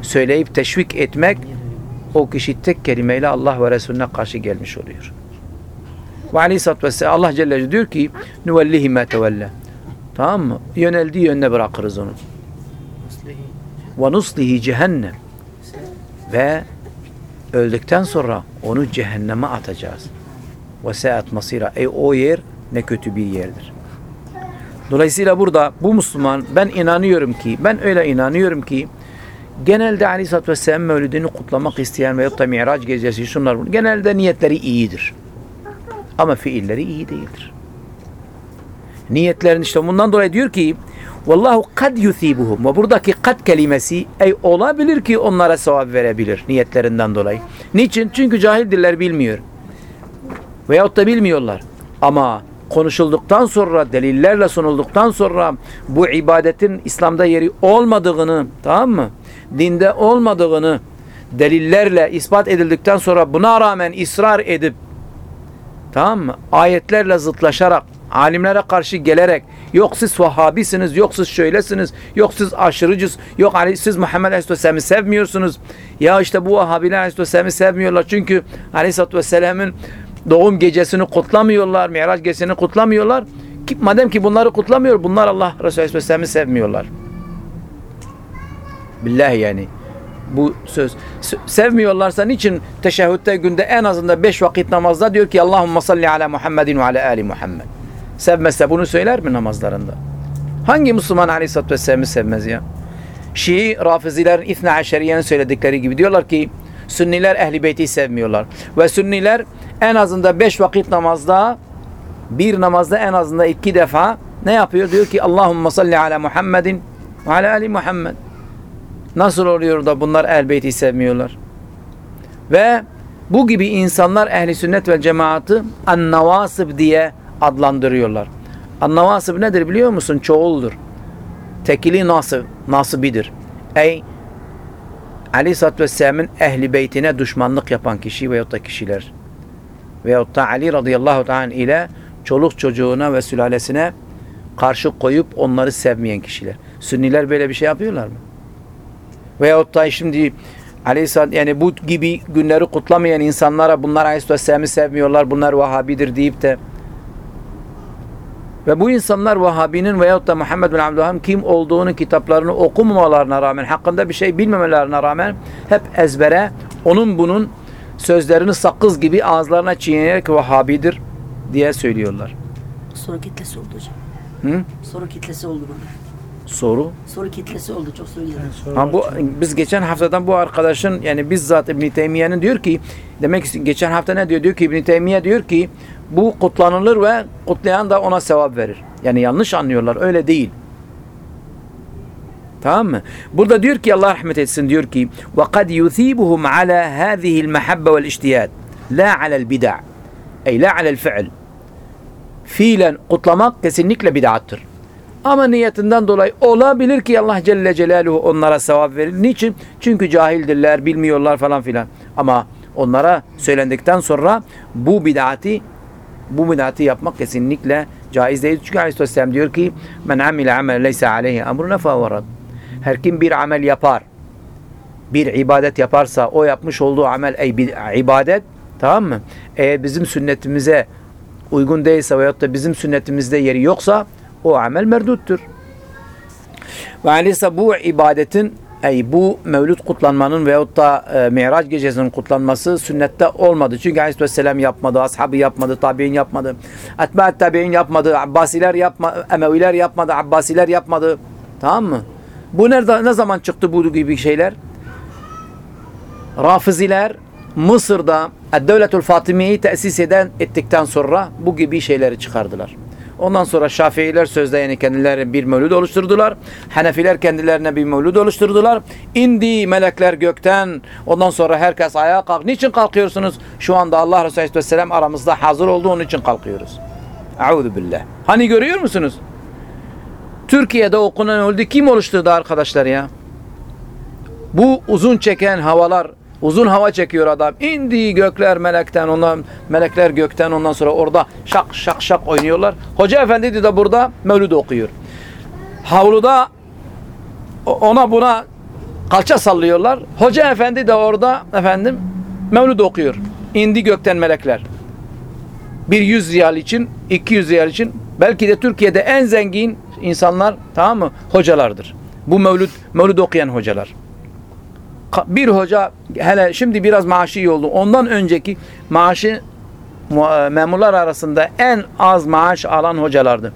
söyleyip teşvik etmek o kişi tek kelimeyle Allah ve Resulüne karşı gelmiş oluyor. Ve aleyhissalatü vesselam Allah Celle diyor ki nüvellihi ma tevelle. Tamam mı? Yöneldiği yönüne bırakırız onu. Ve nuslihi cehennem. Ve öldükten sonra onu cehenneme atacağız. Ve se'at masira. Ey o yer ne kötü bir yerdir. Dolayısıyla burada bu Müslüman ben inanıyorum ki ben öyle inanıyorum ki genelde Aleyhisselatü Vesselam Mevlidini kutlamak isteyen veyahut da Miraç gecesi şunlar bunlar. Genelde niyetleri iyidir. Ama fiilleri iyi değildir. Niyetlerin işte bundan dolayı diyor ki Vallahu kad yuthibuhum. Ve buradaki kad kelimesi ey olabilir ki onlara sevap verebilir niyetlerinden dolayı. Niçin? Çünkü cahildirler bilmiyor. Veyahut da bilmiyorlar. Ama konuşulduktan sonra, delillerle sunulduktan sonra bu ibadetin İslam'da yeri olmadığını, tamam mı? Dinde olmadığını delillerle ispat edildikten sonra buna rağmen ısrar edip tamam mı? Ayetlerle zıtlaşarak, alimlere karşı gelerek yok siz Vahhabisiniz, yok siz şöylesiniz, yok siz aşırıcız, yok Ali- siz Muhammed Aleyhisselam'ı sevmiyorsunuz. Ya işte bu Vahhabiler Aleyhisselam'ı sevmiyorlar çünkü Aleyhisselatü Vesselam'ın doğum gecesini kutlamıyorlar, Miraç gecesini kutlamıyorlar. Ki, madem ki bunları kutlamıyor, bunlar Allah Resulü Aleyhisselam'ı sevmiyorlar. Billahi yani. Bu söz. Sevmiyorlarsa niçin teşehhütte günde en azından beş vakit namazda diyor ki Allahümme salli ala Muhammedin ve ala ali Muhammed. Sevmezse bunu söyler mi namazlarında? Hangi Müslüman Aleyhisselatü Vesselam'ı sevmez ya? Şii Rafizilerin İthna Aşeriye'nin söyledikleri gibi diyorlar ki Sünniler Ehli Beyt'i sevmiyorlar. Ve Sünniler en azından beş vakit namazda bir namazda en azından iki defa ne yapıyor? Diyor ki Allahümme salli ala Muhammedin ve ala Ali Muhammed. Nasıl oluyor da bunlar Ehl Beyt'i sevmiyorlar? Ve bu gibi insanlar ehli sünnet ve cemaatı an-navasib diye adlandırıyorlar. An-navasib nedir biliyor musun? Çoğuldur. Tekili nasıb, nasibidir. Ey Aleyhisselatü Vesselam'ın ehli beytine düşmanlık yapan kişi veyahut da kişiler. Veyahut da Ali radıyallahu ta'ala ile çoluk çocuğuna ve sülalesine karşı koyup onları sevmeyen kişiler. Sünniler böyle bir şey yapıyorlar mı? Veyahut da şimdi Aleyhisselam yani bu gibi günleri kutlamayan insanlara bunlar Aleyhisselam'ı sevmiyorlar, bunlar Vahabidir deyip de ve bu insanlar Vahabinin veyahut da Muhammed bin Abdülham kim olduğunu kitaplarını okumamalarına rağmen, hakkında bir şey bilmemelerine rağmen hep ezbere onun bunun sözlerini sakız gibi ağızlarına çiğneyerek Vahabidir diye söylüyorlar. Soru kitlesi oldu hocam. Hı? Soru kitlesi oldu burada. Soru. Soru kitlesi oldu çok soru geldi. Ha bu biz geçen haftadan bu arkadaşın yani bizzat İbn Teymiye'nin diyor ki demek ki geçen hafta ne diyor? Diyor ki İbn Teymiye diyor ki bu kutlanılır ve kutlayan da ona sevap verir. Yani yanlış anlıyorlar. Öyle değil. Tamam mı? Burada diyor ki Allah rahmet etsin diyor ki yusibuhum ala hadihi'l mahabbe ve'l iştiyad la ala'l bid'a. Ey la ala'l fi'l. Fiilen kutlamak kesinlikle bid'attır. Ama niyetinden dolayı olabilir ki Allah Celle Celaluhu onlara sevap verir. Niçin? Çünkü cahildirler, bilmiyorlar falan filan. Ama onlara söylendikten sonra bu bid'ati bu bid'ati yapmak kesinlikle caiz değil. Çünkü Aleyhisselam diyor ki men amile amel leysa aleyhi emruna fehuve Her kim bir amel yapar, bir ibadet yaparsa o yapmış olduğu amel ey bir ibadet tamam mı? Eğer bizim sünnetimize uygun değilse veyahut da bizim sünnetimizde yeri yoksa o amel merduttur. Ve öyleyse bu ibadetin ey bu mevlüt kutlanmanın veyahut da e, Miraç gecesinin kutlanması sünnette olmadı. Çünkü Aleyhisselam yapmadı, ashabı yapmadı, tabi'in yapmadı, etba'at tabi'in yapmadı, Abbasiler yapmadı, Emeviler yapmadı, Abbasiler yapmadı. Tamam mı? Bu nerede, ne zaman çıktı bu gibi şeyler? Rafiziler Mısır'da Devletül Fatimiye'yi tesis eden ettikten sonra bu gibi şeyleri çıkardılar. Ondan sonra Şafiiler sözde yani kendilerine bir mevlüt oluşturdular. Hanefiler kendilerine bir mevlüt oluşturdular. İndi melekler gökten. Ondan sonra herkes ayağa kalk. Niçin kalkıyorsunuz? Şu anda Allah Resulü Aleyhisselam aramızda hazır oldu onun için kalkıyoruz. Euzu billah. Hani görüyor musunuz? Türkiye'de okunan öldü kim oluşturdu arkadaşlar ya? Bu uzun çeken havalar Uzun hava çekiyor adam. İndi gökler melekten, ondan melekler gökten ondan sonra orada şak şak şak oynuyorlar. Hoca efendi de burada mevlüt okuyor. Havluda ona buna kalça sallıyorlar. Hoca efendi de orada efendim mevlüt okuyor. İndi gökten melekler. Bir yüz riyal için, iki yüz riyal için belki de Türkiye'de en zengin insanlar tamam mı? Hocalardır. Bu mevlüt, mevlüt okuyan hocalar bir hoca hele şimdi biraz maaşı iyi oldu. Ondan önceki maaşı memurlar arasında en az maaş alan hocalardı.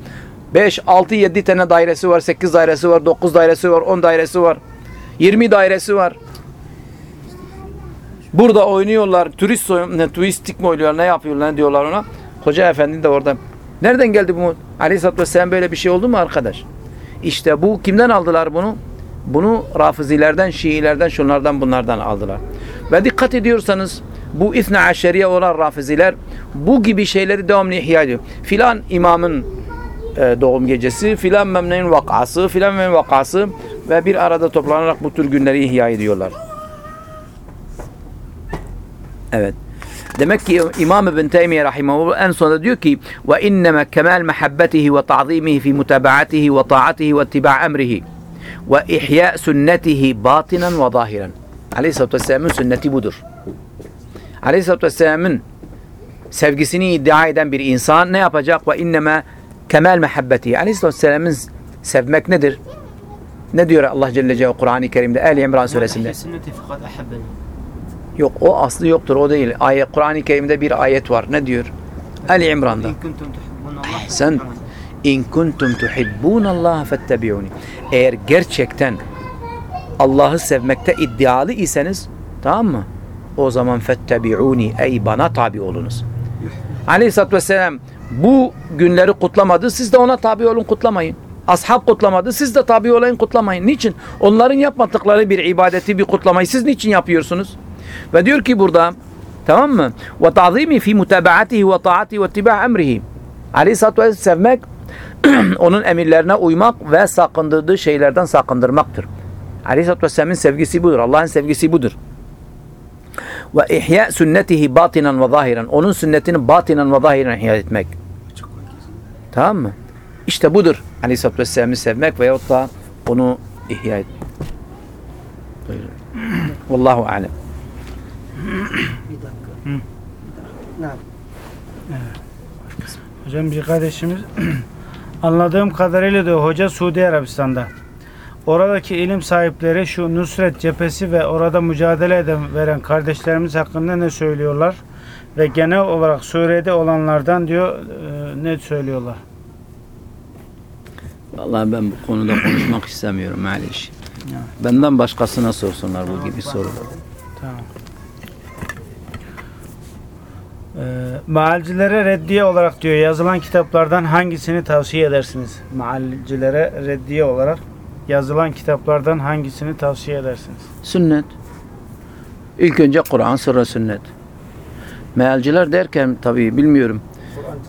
5, 6, 7 tane dairesi var, 8 dairesi var, 9 dairesi var, 10 dairesi var, 20 dairesi var. Burada oynuyorlar, turist ne, turistik mi oynuyorlar, ne yapıyorlar, ne diyorlar ona. Hoca efendi de orada. Nereden geldi bu? Aleyhisselatü Vesselam böyle bir şey oldu mu arkadaş? İşte bu kimden aldılar bunu? Bunu Rafizilerden, Şiilerden, şunlardan bunlardan aldılar. Ve dikkat ediyorsanız bu İthne Aşeriye olan Rafiziler bu gibi şeyleri devamlı ihya ediyor. Filan imamın e, doğum gecesi, filan memnenin vakası, filan memnenin vakası ve bir arada toplanarak bu tür günleri ihya ediyorlar. Evet. Demek ki İmam İbn Teymiye rahimahullah en sonunda diyor ki ve inneme kemal mehabbetihi ve ta'zimihi fi mutabaatihi ve ta'atihi ve ittiba' emrihi ve ihya sünnetihi batinen ve zahiren. Aleyhisselatü Vesselam'ın sünneti budur. Aleyhisselatü Vesselam'ın sevgisini iddia eden bir insan ne yapacak? Ve inneme kemal mehabbeti. Aleyhisselatü Vesselam'ın sevmek nedir? Ne diyor Allah Celle Celaluhu Kur'an-ı Kerim'de? Ali İmran suresinde. Yok o aslı yoktur o değil. Ayet Kur'an-ı Kerim'de bir ayet var. Ne diyor? Ali İmran'da. Sen in kuntum tuhibbun Allah fettebi'uni. Eğer gerçekten Allah'ı sevmekte iddialı iseniz tamam mı? O zaman fettebi'uni ey bana tabi olunuz. Aleyhisselatü Vesselam bu günleri kutlamadı. Siz de ona tabi olun kutlamayın. Ashab kutlamadı. Siz de tabi olayın kutlamayın. Niçin? Onların yapmadıkları bir ibadeti, bir kutlamayı siz niçin yapıyorsunuz? Ve diyor ki burada tamam mı? Ve ta'zimi fi mutabaatihi ve taati ve ittiba' emrihi. Aleyhisselatü Vesselam sevmek onun emirlerine uymak ve sakındırdığı şeylerden sakındırmaktır. Aleyhisselatü Vesselam'ın sevgisi budur. Allah'ın sevgisi budur. Ve ihya sünnetihi batinen ve zahiren. Onun sünnetini batinen ve zahiren ihya etmek. Tamam mı? İşte budur. Aleyhisselatü Vesselam'ı sevmek veyahut da onu ihya etmek. Buyurun. Vallahu alem. Bir dakika. Ne? Hocam bir kardeşimiz anladığım kadarıyla diyor hoca Suudi Arabistan'da. Oradaki ilim sahipleri şu Nusret cephesi ve orada mücadele eden veren kardeşlerimiz hakkında ne söylüyorlar? Ve genel olarak Suriye'de olanlardan diyor e, ne söylüyorlar? Vallahi ben bu konuda konuşmak istemiyorum maalesef. Benden başkasına sorsunlar bu gibi soruları. Tamam. Maalcilere reddiye olarak diyor yazılan kitaplardan hangisini tavsiye edersiniz? Maalcilere reddiye olarak yazılan kitaplardan hangisini tavsiye edersiniz? Sünnet. İlk önce Kur'an sonra sünnet. Mealciler derken tabii bilmiyorum.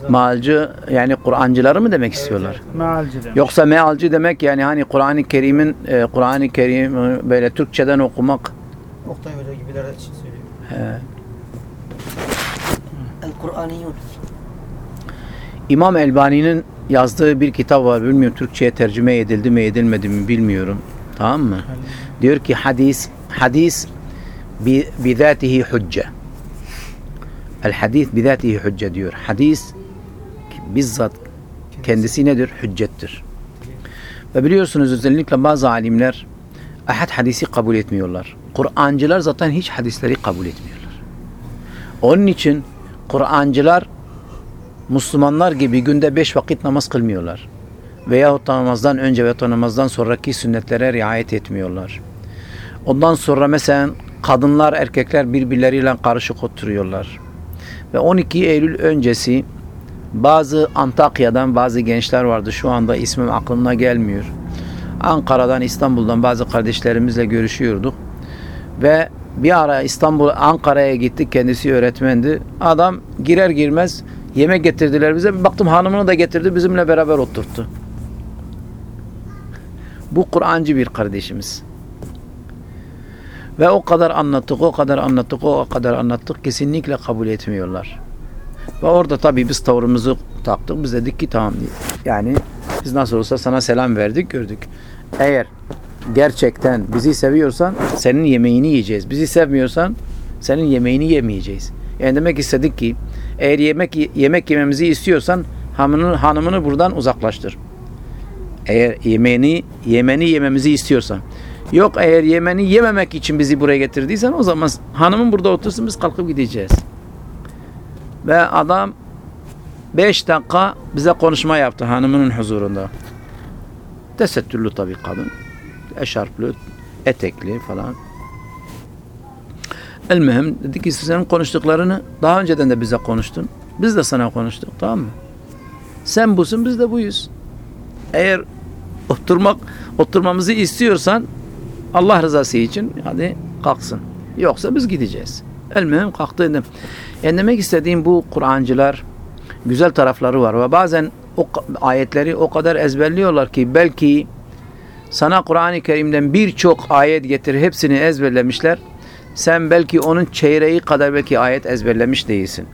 Mealci yani Kur'ancıları mı demek istiyorlar? Maalci demek. Yoksa mealci demek yani hani Kur'an-ı Kerim'in e, Kur'an-ı Kerim'i böyle Türkçeden okumak Oktay Hoca gibiler için söylüyor. he. Kur'aniyun. İmam Elbani'nin yazdığı bir kitap var. Bilmiyorum Türkçe'ye tercüme edildi mi edilmedi mi bilmiyorum. Tamam mı? Diyor ki hadis hadis bi bizatihi hücce. El hadis bizatihi hücce diyor. Hadis bizzat kendisi nedir? Hüccettir. Ve biliyorsunuz özellikle bazı alimler ahad hadisi kabul etmiyorlar. Kur'ancılar zaten hiç hadisleri kabul etmiyorlar. Onun için Kur'ancılar Müslümanlar gibi günde beş vakit namaz kılmıyorlar. Veyahut da namazdan önce da namazdan sonraki sünnetlere riayet etmiyorlar. Ondan sonra mesela kadınlar erkekler birbirleriyle karışık oturuyorlar. Ve 12 Eylül öncesi bazı Antakya'dan bazı gençler vardı. Şu anda ismim aklımda gelmiyor. Ankara'dan İstanbul'dan bazı kardeşlerimizle görüşüyorduk. Ve bir ara İstanbul Ankara'ya gittik. Kendisi öğretmendi. Adam girer girmez yemek getirdiler bize. Bir baktım hanımını da getirdi. Bizimle beraber oturttu. Bu Kur'ancı bir kardeşimiz. Ve o kadar anlattık, o kadar anlattık, o kadar anlattık. Kesinlikle kabul etmiyorlar. Ve orada tabii biz tavrımızı taktık. Biz dedik ki tamam yani biz nasıl olsa sana selam verdik gördük. Eğer gerçekten bizi seviyorsan senin yemeğini yiyeceğiz. Bizi sevmiyorsan senin yemeğini yemeyeceğiz. Yani demek istedik ki eğer yemek yemek yememizi istiyorsan hanımını, hanımını buradan uzaklaştır. Eğer yemeğini yemeni yememizi istiyorsan. Yok eğer yemeni yememek için bizi buraya getirdiysen o zaman hanımın burada otursun biz kalkıp gideceğiz. Ve adam 5 dakika bize konuşma yaptı hanımının huzurunda. Tesettürlü tabii kadın. Eşarplı, etekli falan. El mühim dedi ki senin konuştuklarını daha önceden de bize konuştun. Biz de sana konuştuk tamam mı? Sen busun biz de buyuz. Eğer oturmak oturmamızı istiyorsan Allah rızası için hadi kalksın. Yoksa biz gideceğiz. El mühim kalktı. Yani demek istediğim bu Kur'ancılar güzel tarafları var ve bazen o ayetleri o kadar ezberliyorlar ki belki sana Kur'an-ı Kerim'den birçok ayet getir hepsini ezberlemişler. Sen belki onun çeyreği kadar belki ayet ezberlemiş değilsin.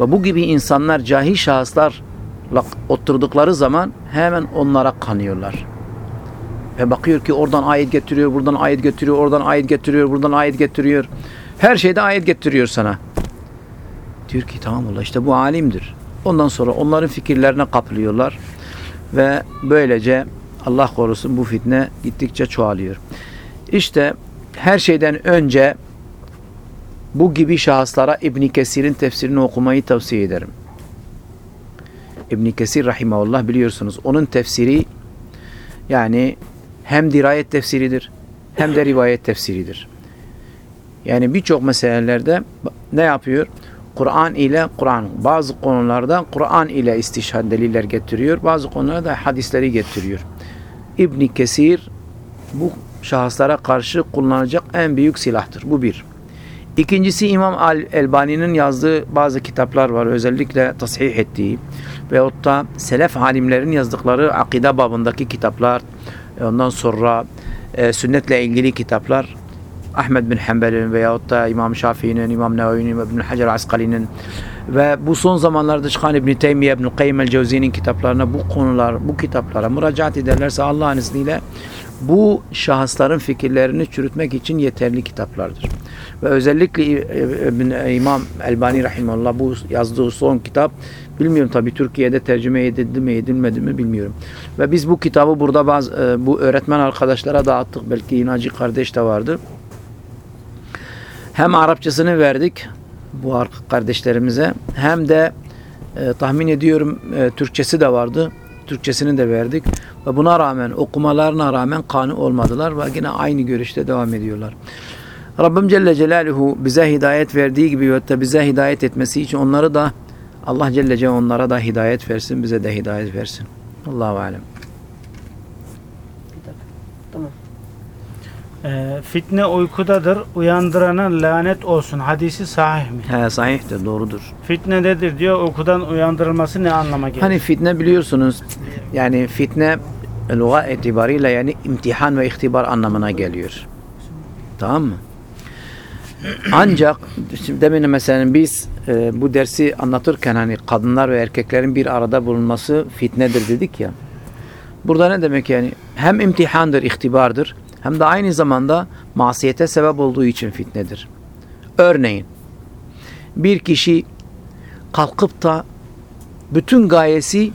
Ve bu gibi insanlar cahil şahıslarla oturdukları zaman hemen onlara kanıyorlar. Ve bakıyor ki oradan ayet getiriyor, buradan ayet getiriyor, oradan ayet getiriyor, buradan ayet getiriyor. Her şeyde ayet getiriyor sana. Diyor ki tamam Allah işte bu alimdir. Ondan sonra onların fikirlerine kapılıyorlar. Ve böylece Allah korusun bu fitne gittikçe çoğalıyor. İşte her şeyden önce bu gibi şahıslara İbn Kesir'in tefsirini okumayı tavsiye ederim. İbn Kesir rahimahullah biliyorsunuz onun tefsiri yani hem dirayet tefsiridir hem de rivayet tefsiridir. Yani birçok meselelerde ne yapıyor? Kur'an ile Kur'an. Bazı konularda Kur'an ile istişhad deliller getiriyor. Bazı konularda hadisleri getiriyor. İbn Kesir bu şahıslara karşı kullanacak en büyük silahtır. Bu bir. İkincisi İmam Elbani'nin yazdığı bazı kitaplar var. Özellikle tasih ettiği veyahut da selef alimlerin yazdıkları akide babındaki kitaplar. Ondan sonra e, sünnetle ilgili kitaplar. Ahmed bin Hanbel'in veyahut da İmam Şafii'nin, İmam Nevevi'nin, İbn Hacer Asqali'nin ve bu son zamanlarda çıkan İbn Teymiye, İbn Kayyim el-Cevzi'nin kitaplarına bu konular, bu kitaplara müracaat ederlerse Allah'ın izniyle bu şahısların fikirlerini çürütmek için yeterli kitaplardır. Ve özellikle İmam Elbani rahimehullah bu yazdığı son kitap bilmiyorum tabi Türkiye'de tercüme edildi mi edilmedi mi bilmiyorum. Ve biz bu kitabı burada bazı bu öğretmen arkadaşlara dağıttık. Belki inacı kardeş de vardı. Hem Arapçasını verdik bu kardeşlerimize hem de e, tahmin ediyorum e, Türkçesi de vardı. Türkçesini de verdik. Ve buna rağmen okumalarına rağmen kanı olmadılar ve yine aynı görüşte devam ediyorlar. Rabbim Celle Celaluhu bize hidayet verdiği gibi ve bize hidayet etmesi için onları da Allah Celle Celaluhu onlara da hidayet versin, bize de hidayet versin. Allahu alem. Bir dakika. Tamam. Ee, fitne uykudadır. Uyandırana lanet olsun. Hadisi sahih mi? He sahihtir, doğrudur. Fitne nedir diyor. Uykudan uyandırılması ne anlama gelir? Hani fitne biliyorsunuz yani fitne lüga itibariyle yani imtihan ve ihtibar anlamına geliyor. Tamam mı? Ancak şimdi demin mesela biz e, bu dersi anlatırken hani kadınlar ve erkeklerin bir arada bulunması fitnedir dedik ya. Burada ne demek yani? Hem imtihandır, ihtibardır hem de aynı zamanda masiyete sebep olduğu için fitnedir. Örneğin bir kişi kalkıp da bütün gayesi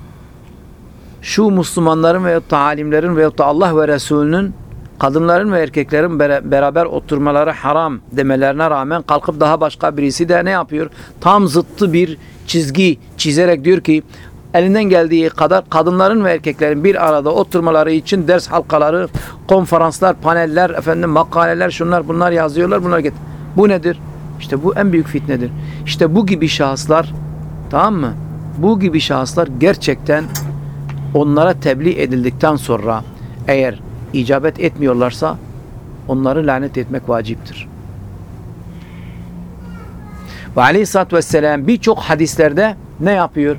şu Müslümanların veya da alimlerin veya da Allah ve Resulünün kadınların ve erkeklerin beraber oturmaları haram demelerine rağmen kalkıp daha başka birisi de ne yapıyor? Tam zıttı bir çizgi çizerek diyor ki elinden geldiği kadar kadınların ve erkeklerin bir arada oturmaları için ders halkaları, konferanslar, paneller, efendim makaleler, şunlar bunlar yazıyorlar. Bunlar get. Bu nedir? İşte bu en büyük fitnedir. İşte bu gibi şahıslar tamam mı? Bu gibi şahıslar gerçekten onlara tebliğ edildikten sonra eğer icabet etmiyorlarsa onları lanet etmek vaciptir. Ve aleyhissalatü vesselam birçok hadislerde ne yapıyor?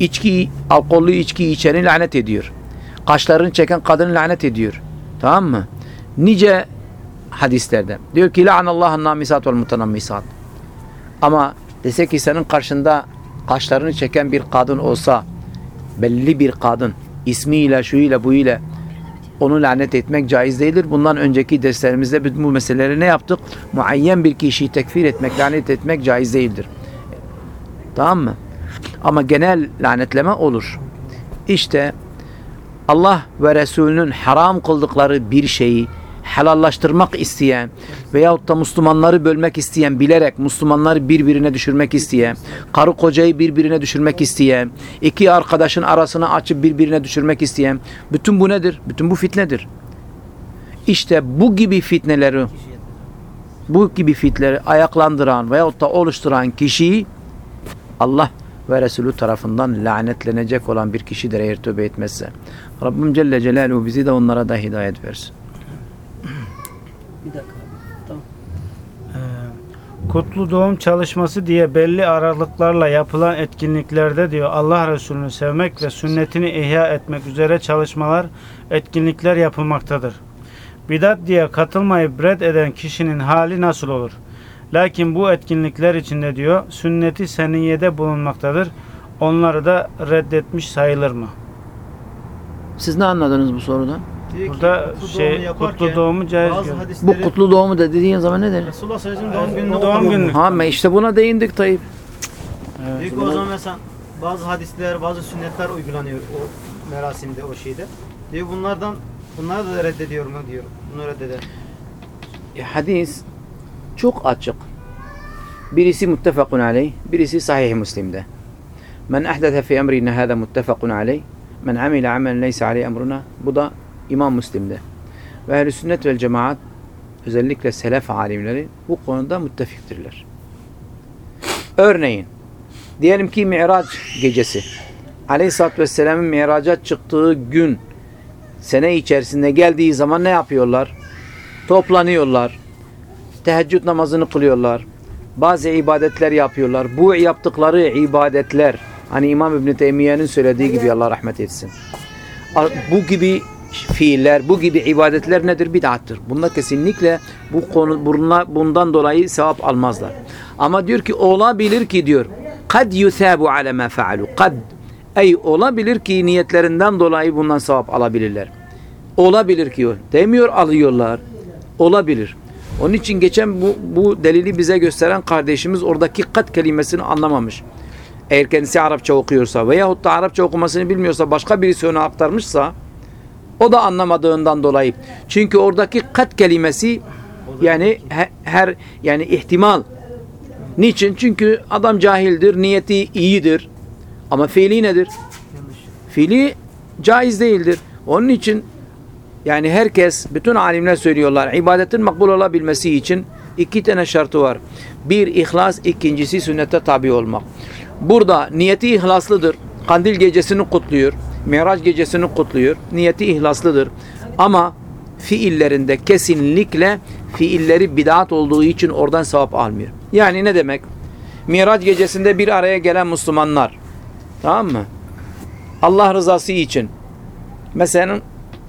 İçki, alkollü içki içeni lanet ediyor. Kaşlarını çeken kadını lanet ediyor. Tamam mı? Nice hadislerde. Diyor ki la'anallahın namisat vel mutanammisat. Ama dese ki senin karşında kaşlarını çeken bir kadın olsa belli bir kadın ismiyle, şuyla, buyla onu lanet etmek caiz değildir. Bundan önceki derslerimizde bütün bu meseleleri ne yaptık? Muayyen bir kişiyi tekfir etmek, lanet etmek caiz değildir. Tamam mı? Ama genel lanetleme olur. İşte Allah ve Resulünün haram kıldıkları bir şeyi helallaştırmak isteyen veyahut da Müslümanları bölmek isteyen, bilerek Müslümanları birbirine düşürmek isteyen, karı kocayı birbirine düşürmek isteyen, iki arkadaşın arasını açıp birbirine düşürmek isteyen, bütün bu nedir? Bütün bu fitnedir. İşte bu gibi fitneleri bu gibi fitneleri ayaklandıran veyahut da oluşturan kişiyi Allah ve Resulü tarafından lanetlenecek olan bir kişidir eğer tövbe etmezse. Rabbim Celle Celaluhu bizi de onlara da hidayet versin. Bir dakika. Tamam. Ee, kutlu doğum çalışması diye belli aralıklarla yapılan etkinliklerde diyor Allah Resulü'nü sevmek ve sünnetini ihya etmek üzere çalışmalar, etkinlikler yapılmaktadır. Bidat diye katılmayıp red eden kişinin hali nasıl olur? Lakin bu etkinlikler içinde diyor sünneti seniyede bulunmaktadır. Onları da reddetmiş sayılır mı? Siz ne anladınız bu sorudan? Diyor Burada kutlu şey, doğumu yaparken kutlu doğumu caiz bazı görüyor. Bu hadisleri kutlu doğumu da dediğin zaman ne der? Resulullah sallallahu aleyhi ve sellem doğum gününü Doğum okumuyor. günü. Ha ama işte buna değindik Tayyip. Evet. Diyor ki o zaman mesela bazı hadisler, bazı sünnetler uygulanıyor o merasimde, o şeyde. Diyor bunlardan bunları da reddediyorum diyor. Bunu reddeder. E, hadis çok açık. Birisi muttefakun aleyh, birisi sahih Müslim'de. Men ahdete fi emrina hâzâ muttefakun aleyh, men amile amelen leyse aleyh emruna. Bu da İmam Müslim'de. Ve ehl sünnet vel cemaat özellikle selef alimleri bu konuda müttefiktirler. Örneğin diyelim ki Mi'raç gecesi. Aleyhisselatü Vesselam'ın Mi'raca çıktığı gün sene içerisinde geldiği zaman ne yapıyorlar? Toplanıyorlar. Teheccüd namazını kılıyorlar. Bazı ibadetler yapıyorlar. Bu yaptıkları ibadetler hani İmam İbn Teymiye'nin söylediği gibi Allah rahmet etsin. Bu gibi fiiller, bu gibi ibadetler nedir? Bid'attır. Bunlar kesinlikle bu konu bunla, bundan dolayı sevap almazlar. Ama diyor ki olabilir ki diyor. Kad yusabu ala ma faalu. Kad Ey olabilir ki niyetlerinden dolayı bundan sevap alabilirler. Olabilir ki o. Demiyor alıyorlar. Olabilir. Onun için geçen bu, bu delili bize gösteren kardeşimiz oradaki kat kelimesini anlamamış. Eğer kendisi Arapça okuyorsa veyahut da Arapça okumasını bilmiyorsa başka birisi ona aktarmışsa o da anlamadığından dolayı. Çünkü oradaki kat kelimesi yani her yani ihtimal. Niçin? Çünkü adam cahildir, niyeti iyidir. Ama fiili nedir? Fiili caiz değildir. Onun için yani herkes, bütün alimler söylüyorlar. ibadetin makbul olabilmesi için iki tane şartı var. Bir, ihlas. ikincisi sünnete tabi olmak. Burada niyeti ihlaslıdır. Kandil gecesini kutluyor. Miraç gecesini kutluyor. Niyeti ihlaslıdır. Ama fiillerinde kesinlikle fiilleri bid'at olduğu için oradan sevap almıyor. Yani ne demek? Miraç gecesinde bir araya gelen Müslümanlar tamam mı? Allah rızası için mesela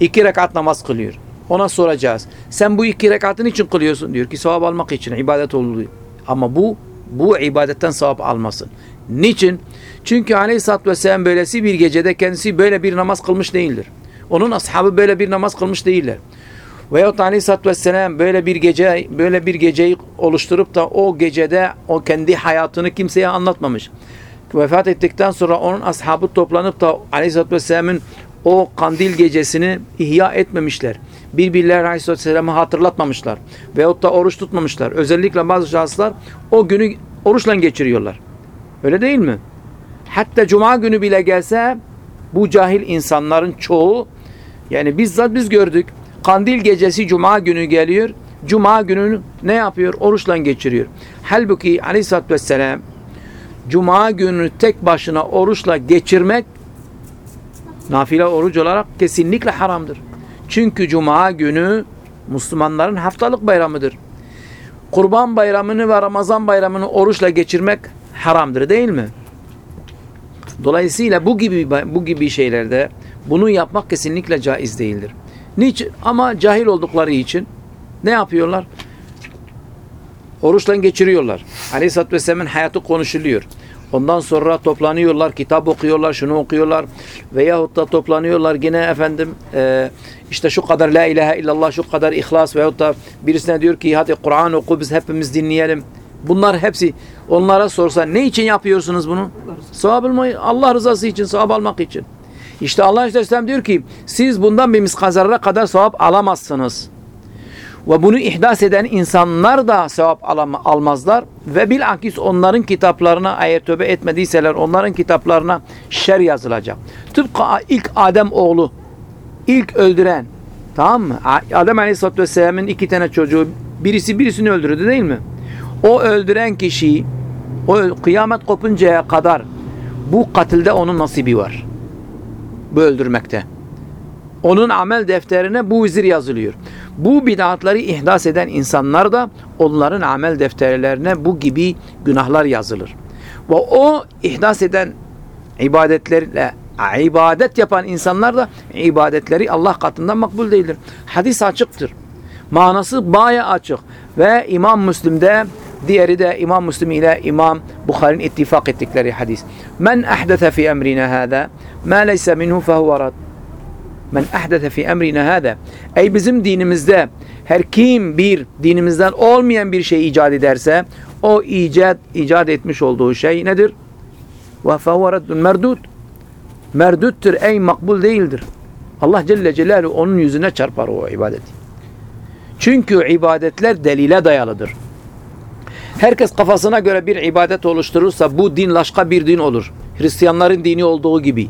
iki rekat namaz kılıyor. Ona soracağız. Sen bu iki rekatın için kılıyorsun diyor ki sevap almak için ibadet olduğu. Ama bu bu ibadetten sevap almasın. Niçin? Çünkü aleyhissalatü vesselam böylesi bir gecede kendisi böyle bir namaz kılmış değildir. Onun ashabı böyle bir namaz kılmış değiller. Veyahut aleyhissalatü vesselam böyle bir gece böyle bir geceyi oluşturup da o gecede o kendi hayatını kimseye anlatmamış. Vefat ettikten sonra onun ashabı toplanıp da aleyhissalatü vesselamın o kandil gecesini ihya etmemişler. Birbirlerine aleyhissalatü vesselam'ı hatırlatmamışlar. Veyahut da oruç tutmamışlar. Özellikle bazı şahıslar o günü oruçla geçiriyorlar. Öyle değil mi? Hatta cuma günü bile gelse bu cahil insanların çoğu yani bizzat biz gördük. Kandil gecesi cuma günü geliyor. Cuma gününü ne yapıyor? Oruçla geçiriyor. Halbuki aleyhissalatü vesselam cuma günü tek başına oruçla geçirmek nafile oruç olarak kesinlikle haramdır. Çünkü cuma günü Müslümanların haftalık bayramıdır. Kurban bayramını ve Ramazan bayramını oruçla geçirmek haramdır değil mi? Dolayısıyla bu gibi bu gibi şeylerde bunu yapmak kesinlikle caiz değildir. Niçin? Ama cahil oldukları için ne yapıyorlar? Oruçla geçiriyorlar. Aleyhisselatü Vesselam'ın hayatı konuşuluyor. Ondan sonra toplanıyorlar, kitap okuyorlar, şunu okuyorlar. Veyahut da toplanıyorlar yine efendim e, işte şu kadar la ilahe illallah, şu kadar ihlas veyahut da birisine diyor ki hadi Kur'an oku biz hepimiz dinleyelim. Bunlar hepsi onlara sorsa ne için yapıyorsunuz bunu? Sevap almayı, Allah rızası için, sevap almak için. İşte Allah Aleyhisselam diyor ki siz bundan bir miskazarra kadar sevap alamazsınız. Ve bunu ihdas eden insanlar da sevap almazlar. Ve bilakis onların kitaplarına eğer tövbe etmediyseler onların kitaplarına şer yazılacak. Tıpkı ilk Adem oğlu ilk öldüren tamam mı? Adem Aleyhisselatü Vesselam'ın iki tane çocuğu birisi birisini öldürdü değil mi? O öldüren kişi o kıyamet kopuncaya kadar bu katilde onun nasibi var. Bu öldürmekte. Onun amel defterine bu vizir yazılıyor. Bu bid'atları ihdas eden insanlar da onların amel defterlerine bu gibi günahlar yazılır. Ve o ihdas eden ibadetlerle ibadet yapan insanlar da ibadetleri Allah katından makbul değildir. Hadis açıktır. Manası baya açık. Ve İmam Müslim'de diğeri de İmam Müslim ile İmam Bukhari'nin ittifak ettikleri hadis. Men ahdese fi emrina hâzâ ma leyse minhu fehuve rad. Men ahdese fi emrina hâzâ. Ey bizim dinimizde her kim bir dinimizden olmayan bir şey icat ederse o icat icat etmiş olduğu şey nedir? Ve fehuve raddun merdud. Merduttur ey makbul değildir. Allah Celle Celaluhu onun yüzüne çarpar o ibadeti. Çünkü ibadetler delile dayalıdır. Herkes kafasına göre bir ibadet oluşturursa bu din başka bir din olur. Hristiyanların dini olduğu gibi.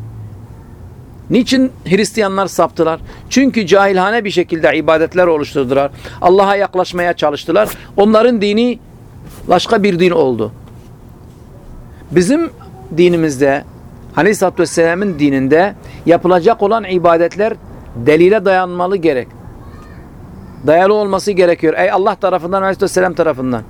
Niçin Hristiyanlar saptılar? Çünkü cahilhane bir şekilde ibadetler oluşturdular. Allah'a yaklaşmaya çalıştılar. Onların dini başka bir din oldu. Bizim dinimizde Aleyhisselatü Vesselam'ın dininde yapılacak olan ibadetler delile dayanmalı gerek. Dayalı olması gerekiyor. Ey Allah tarafından Aleyhisselatü Vesselam tarafından.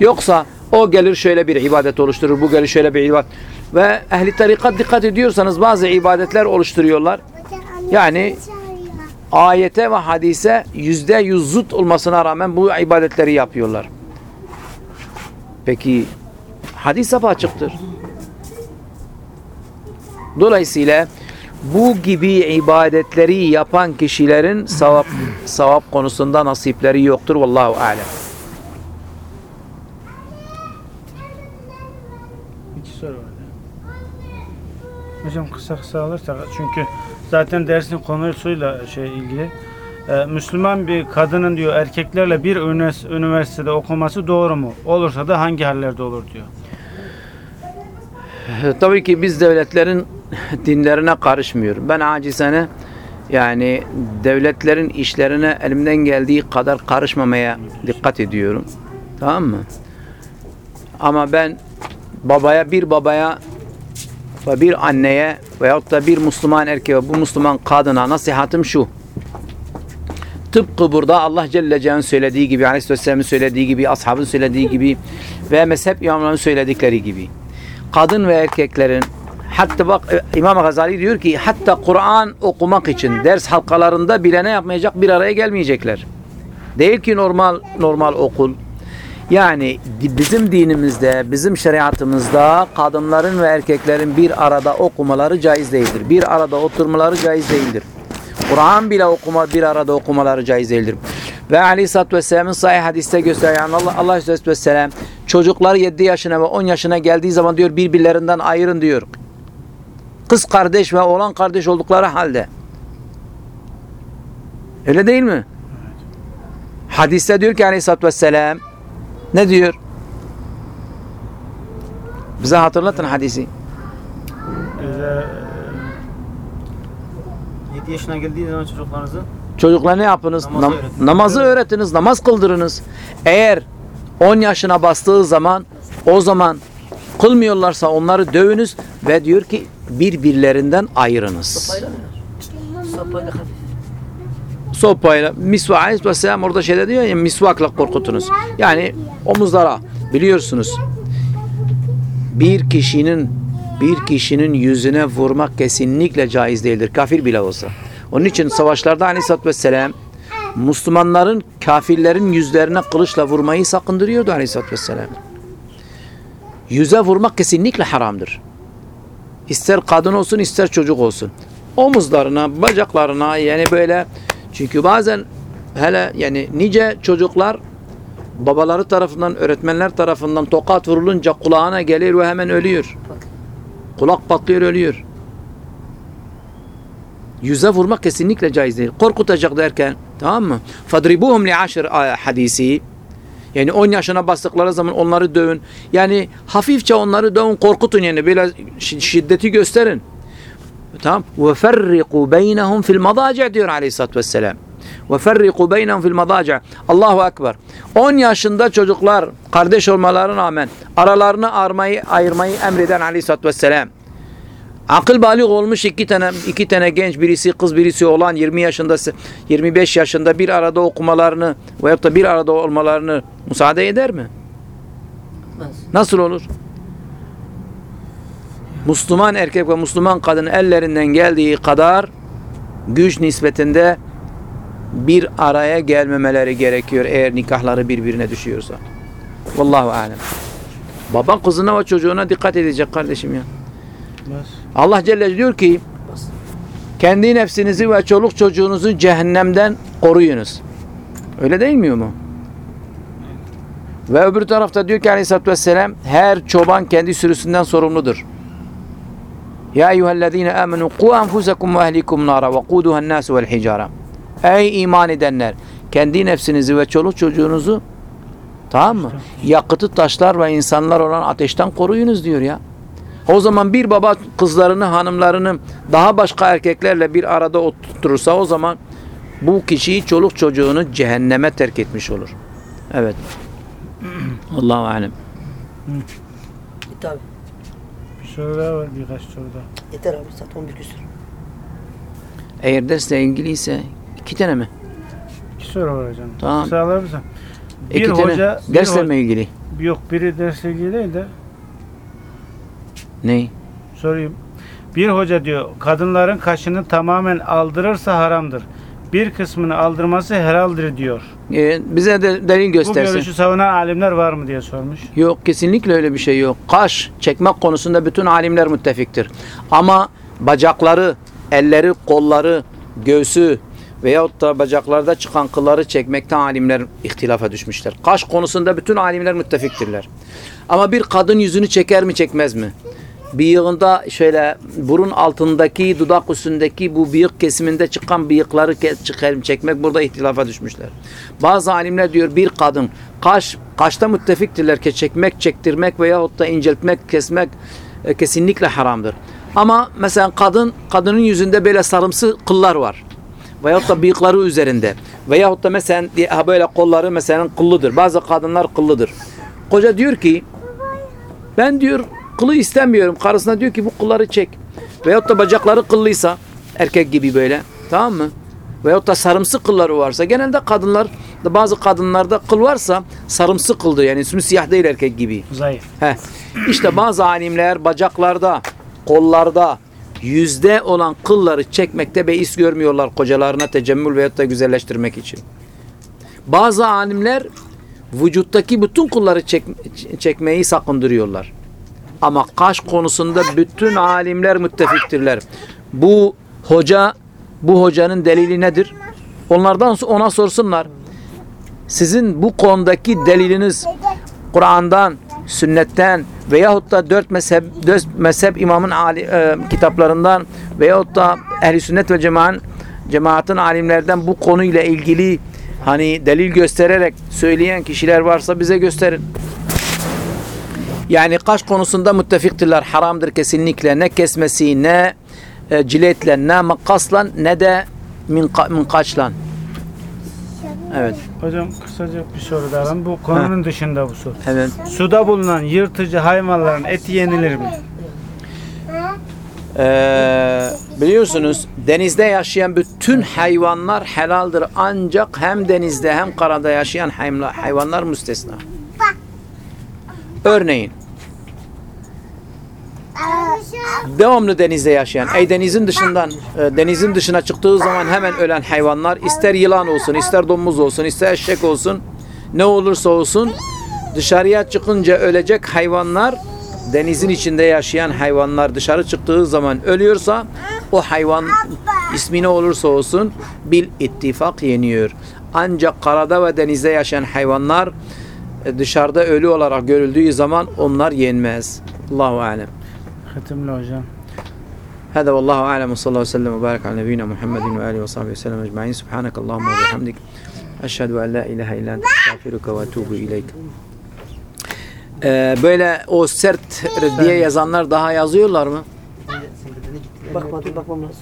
Yoksa o gelir şöyle bir ibadet oluşturur, bu gelir şöyle bir ibadet. Ve ehli tarikat dikkat ediyorsanız bazı ibadetler oluşturuyorlar. Yani ayete ve hadise yüzde yüz zıt olmasına rağmen bu ibadetleri yapıyorlar. Peki hadis apaçıktır. Dolayısıyla bu gibi ibadetleri yapan kişilerin sevap, sevap konusunda nasipleri yoktur. Vallahu alem. İki soru var. Hocam kısa kısa alırsak çünkü zaten dersin konusuyla şey ilgili. Ee, Müslüman bir kadının diyor erkeklerle bir ünivers- üniversitede okuması doğru mu? Olursa da hangi hallerde olur diyor. Tabii ki biz devletlerin dinlerine karışmıyorum. Ben acizane yani devletlerin işlerine elimden geldiği kadar karışmamaya dikkat ediyorum. Tamam mı? Ama ben babaya bir babaya ve bir anneye veyahut da bir Müslüman erkeğe bu Müslüman kadına nasihatım şu. Tıpkı burada Allah Celle Celle'nin söylediği gibi, Aleyhisselam'ın söylediği gibi, ashabın söylediği gibi ve mezhep imamlarının söyledikleri gibi. Kadın ve erkeklerin hatta bak e, İmam Gazali diyor ki hatta Kur'an okumak için ders halkalarında bile ne yapmayacak bir araya gelmeyecekler. Değil ki normal normal okul. Yani bizim dinimizde, bizim şeriatımızda kadınların ve erkeklerin bir arada okumaları caiz değildir. Bir arada oturmaları caiz değildir. Kur'an bile okuma bir arada okumaları caiz değildir. Ve Aleyhisselatü Vesselam'ın sahih hadiste gösteren Allah, Allah Aleyhisselatü Vesselam çocukları 7 yaşına ve 10 yaşına geldiği zaman diyor birbirlerinden ayırın diyor. Kız kardeş ve oğlan kardeş oldukları halde. Öyle değil mi? Hadiste diyor ki Aleyhisselatü Vesselam ne diyor? Bize hatırlatın hadisi. Ee, 7 yaşına geldiği zaman çocuklarınızı Çocuklar ne yapınız? Namazı Nam- öğretin. namazı öğretiniz, namaz kıldırınız. Eğer 10 yaşına bastığı zaman o zaman kılmıyorlarsa onları dövünüz ve diyor ki birbirlerinden ayırınız. Sopayla mı? Sopayla hafif. Sopayla, misvak aleyhisselam orada şeyde diyor ya misvakla korkutunuz. Yani omuzlara biliyorsunuz bir kişinin bir kişinin yüzüne vurmak kesinlikle caiz değildir. Kafir bile olsa. Onun için savaşlarda aleyhissalatü vesselam Müslümanların kafirlerin yüzlerine kılıçla vurmayı sakındırıyordu aleyhissalatü vesselam. Yüze vurmak kesinlikle haramdır. İster kadın olsun ister çocuk olsun. Omuzlarına, bacaklarına yani böyle çünkü bazen hele yani nice çocuklar babaları tarafından, öğretmenler tarafından tokat vurulunca kulağına gelir ve hemen ölüyor. Kulak patlıyor, ölüyor. Yüze vurmak kesinlikle caiz değil. Korkutacak derken, tamam mı? Fadribuhum li aşır hadisi. Yani 10 yaşına bastıkları zaman onları dövün. Yani hafifçe onları dövün, korkutun yani böyle şi- şiddeti gösterin. Tamam. Ferriku beynehum fil madaci diyor Aleyhisselatü Vesselam. Ve ferriku beynehum fil madaci. Allahu Ekber. 10 yaşında çocuklar kardeş olmalarına rağmen aralarını armayı, ayırmayı emreden Aleyhisselatü Vesselam. Akıl balik olmuş iki tane iki tane genç birisi kız birisi olan 20 yaşında 25 yaşında bir arada okumalarını veyahut da bir arada olmalarını müsaade eder mi? Nasıl olur? Müslüman erkek ve Müslüman kadın ellerinden geldiği kadar güç nispetinde bir araya gelmemeleri gerekiyor eğer nikahları birbirine düşüyorsa. Vallahu alem. Baba kızına ve çocuğuna dikkat edecek kardeşim ya. Allah Celle diyor ki kendi nefsinizi ve çoluk çocuğunuzu cehennemden koruyunuz. Öyle değil mi mu? Ve öbür tarafta diyor ki aleyhissalatü vesselam her çoban kendi sürüsünden sorumludur. Ya eyyühellezine amenu ku enfusekum ve ehlikum nara ve kuduhen nasu vel hicara. Ey iman edenler kendi nefsinizi ve çoluk çocuğunuzu tamam mı? Yakıtı taşlar ve insanlar olan ateşten koruyunuz diyor ya. O zaman bir baba kızlarını, hanımlarını daha başka erkeklerle bir arada oturtursa o zaman bu kişiyi çoluk çocuğunu cehenneme terk etmiş olur. Evet. Allahu alem. Yeter abi. Bir soru daha var birkaç soru daha. Yeter abi saat 11 küsur. Eğer dersle ilgili ise iki tane mi? İki soru var hocam. Tamam. Kısa alır mısın? Bir iki tane. hoca, bir dersle mi ilgili? Yok biri dersle ilgili değil de Ney? sorayım. Bir hoca diyor kadınların kaşını tamamen aldırırsa haramdır. Bir kısmını aldırması helaldir diyor. Ee, bize de delil Bu göstersin. görüşü savunan alimler var mı diye sormuş. Yok kesinlikle öyle bir şey yok. Kaş çekmek konusunda bütün alimler müttefiktir. Ama bacakları, elleri, kolları, göğsü veyahut da bacaklarda çıkan kılları çekmekte alimler ihtilafa düşmüşler. Kaş konusunda bütün alimler müttefiktirler. Ama bir kadın yüzünü çeker mi çekmez mi? Bıyığında şöyle burun altındaki dudak üstündeki bu bıyık kesiminde çıkan bıyıkları ke- çıkar mı çekmek burada ihtilafa düşmüşler. Bazı alimler diyor bir kadın kaş kaşta müttefiktirler ki çekmek, çektirmek veyahut da inceltmek, kesmek e, kesinlikle haramdır. Ama mesela kadın kadının yüzünde böyle sarımsı kıllar var. Veyahut da bıyıkları üzerinde. Veyahut da mesela böyle kolları mesela kıllıdır. Bazı kadınlar kıllıdır. Koca diyor ki ben diyor kılı istemiyorum. Karısına diyor ki bu kılları çek. Veyahut da bacakları kıllıysa erkek gibi böyle. Tamam mı? Veyahut da sarımsı kılları varsa genelde kadınlar bazı kadınlarda kıl varsa sarımsı kıldır. Yani ismi siyah değil erkek gibi. Zayıf. Heh. İşte bazı alimler bacaklarda, kollarda, yüzde olan kılları çekmekte beis görmüyorlar kocalarına tecemmül veyahut da güzelleştirmek için. Bazı alimler vücuttaki bütün kılları çek, çekmeyi sakındırıyorlar. Ama kaş konusunda bütün alimler müttefiktirler. Bu hoca, bu hocanın delili nedir? Onlardan ona sorsunlar. Sizin bu konudaki deliliniz Kur'an'dan, sünnetten veyahut da dört mezhep, dört mezhep imamın ali, e, kitaplarından veyahut da ehli sünnet ve cemaat, cemaatin alimlerden bu konuyla ilgili hani delil göstererek söyleyen kişiler varsa bize gösterin. Yani kaş konusunda müttefiktirler. Haramdır kesinlikle. Ne kesmesi, ne e, ciletle, ne makasla, ne de min, min kaçla. Evet. Hocam kısaca bir soru daha var. Bu konunun dışında bu soru. Evet. Suda bulunan yırtıcı hayvanların eti yenilir mi? Ee, biliyorsunuz denizde yaşayan bütün hayvanlar helaldir. Ancak hem denizde hem karada yaşayan hayvanlar müstesna. Örneğin devamlı denizde yaşayan, ey denizin dışından, e, denizin dışına çıktığı zaman hemen ölen hayvanlar, ister yılan olsun, ister domuz olsun, ister eşek olsun, ne olursa olsun dışarıya çıkınca ölecek hayvanlar, denizin içinde yaşayan hayvanlar dışarı çıktığı zaman ölüyorsa, o hayvan ismi ne olursa olsun bil ittifak yeniyor. Ancak karada ve denizde yaşayan hayvanlar dışarıda ölü olarak görüldüğü zaman onlar yenmez. Allahu alem. Hatimli hocam. هذا والله أعلم وصلى الله وسلم وبارك على نبينا محمد وآله وصحبه وسلم أجمعين سبحانك اللهم وبحمدك أشهد أن لا إله إلا أنت أستغفرك وأتوب إليك Ee, böyle o sert diye yazanlar daha yazıyorlar mı? Bakmadım bakmam lazım.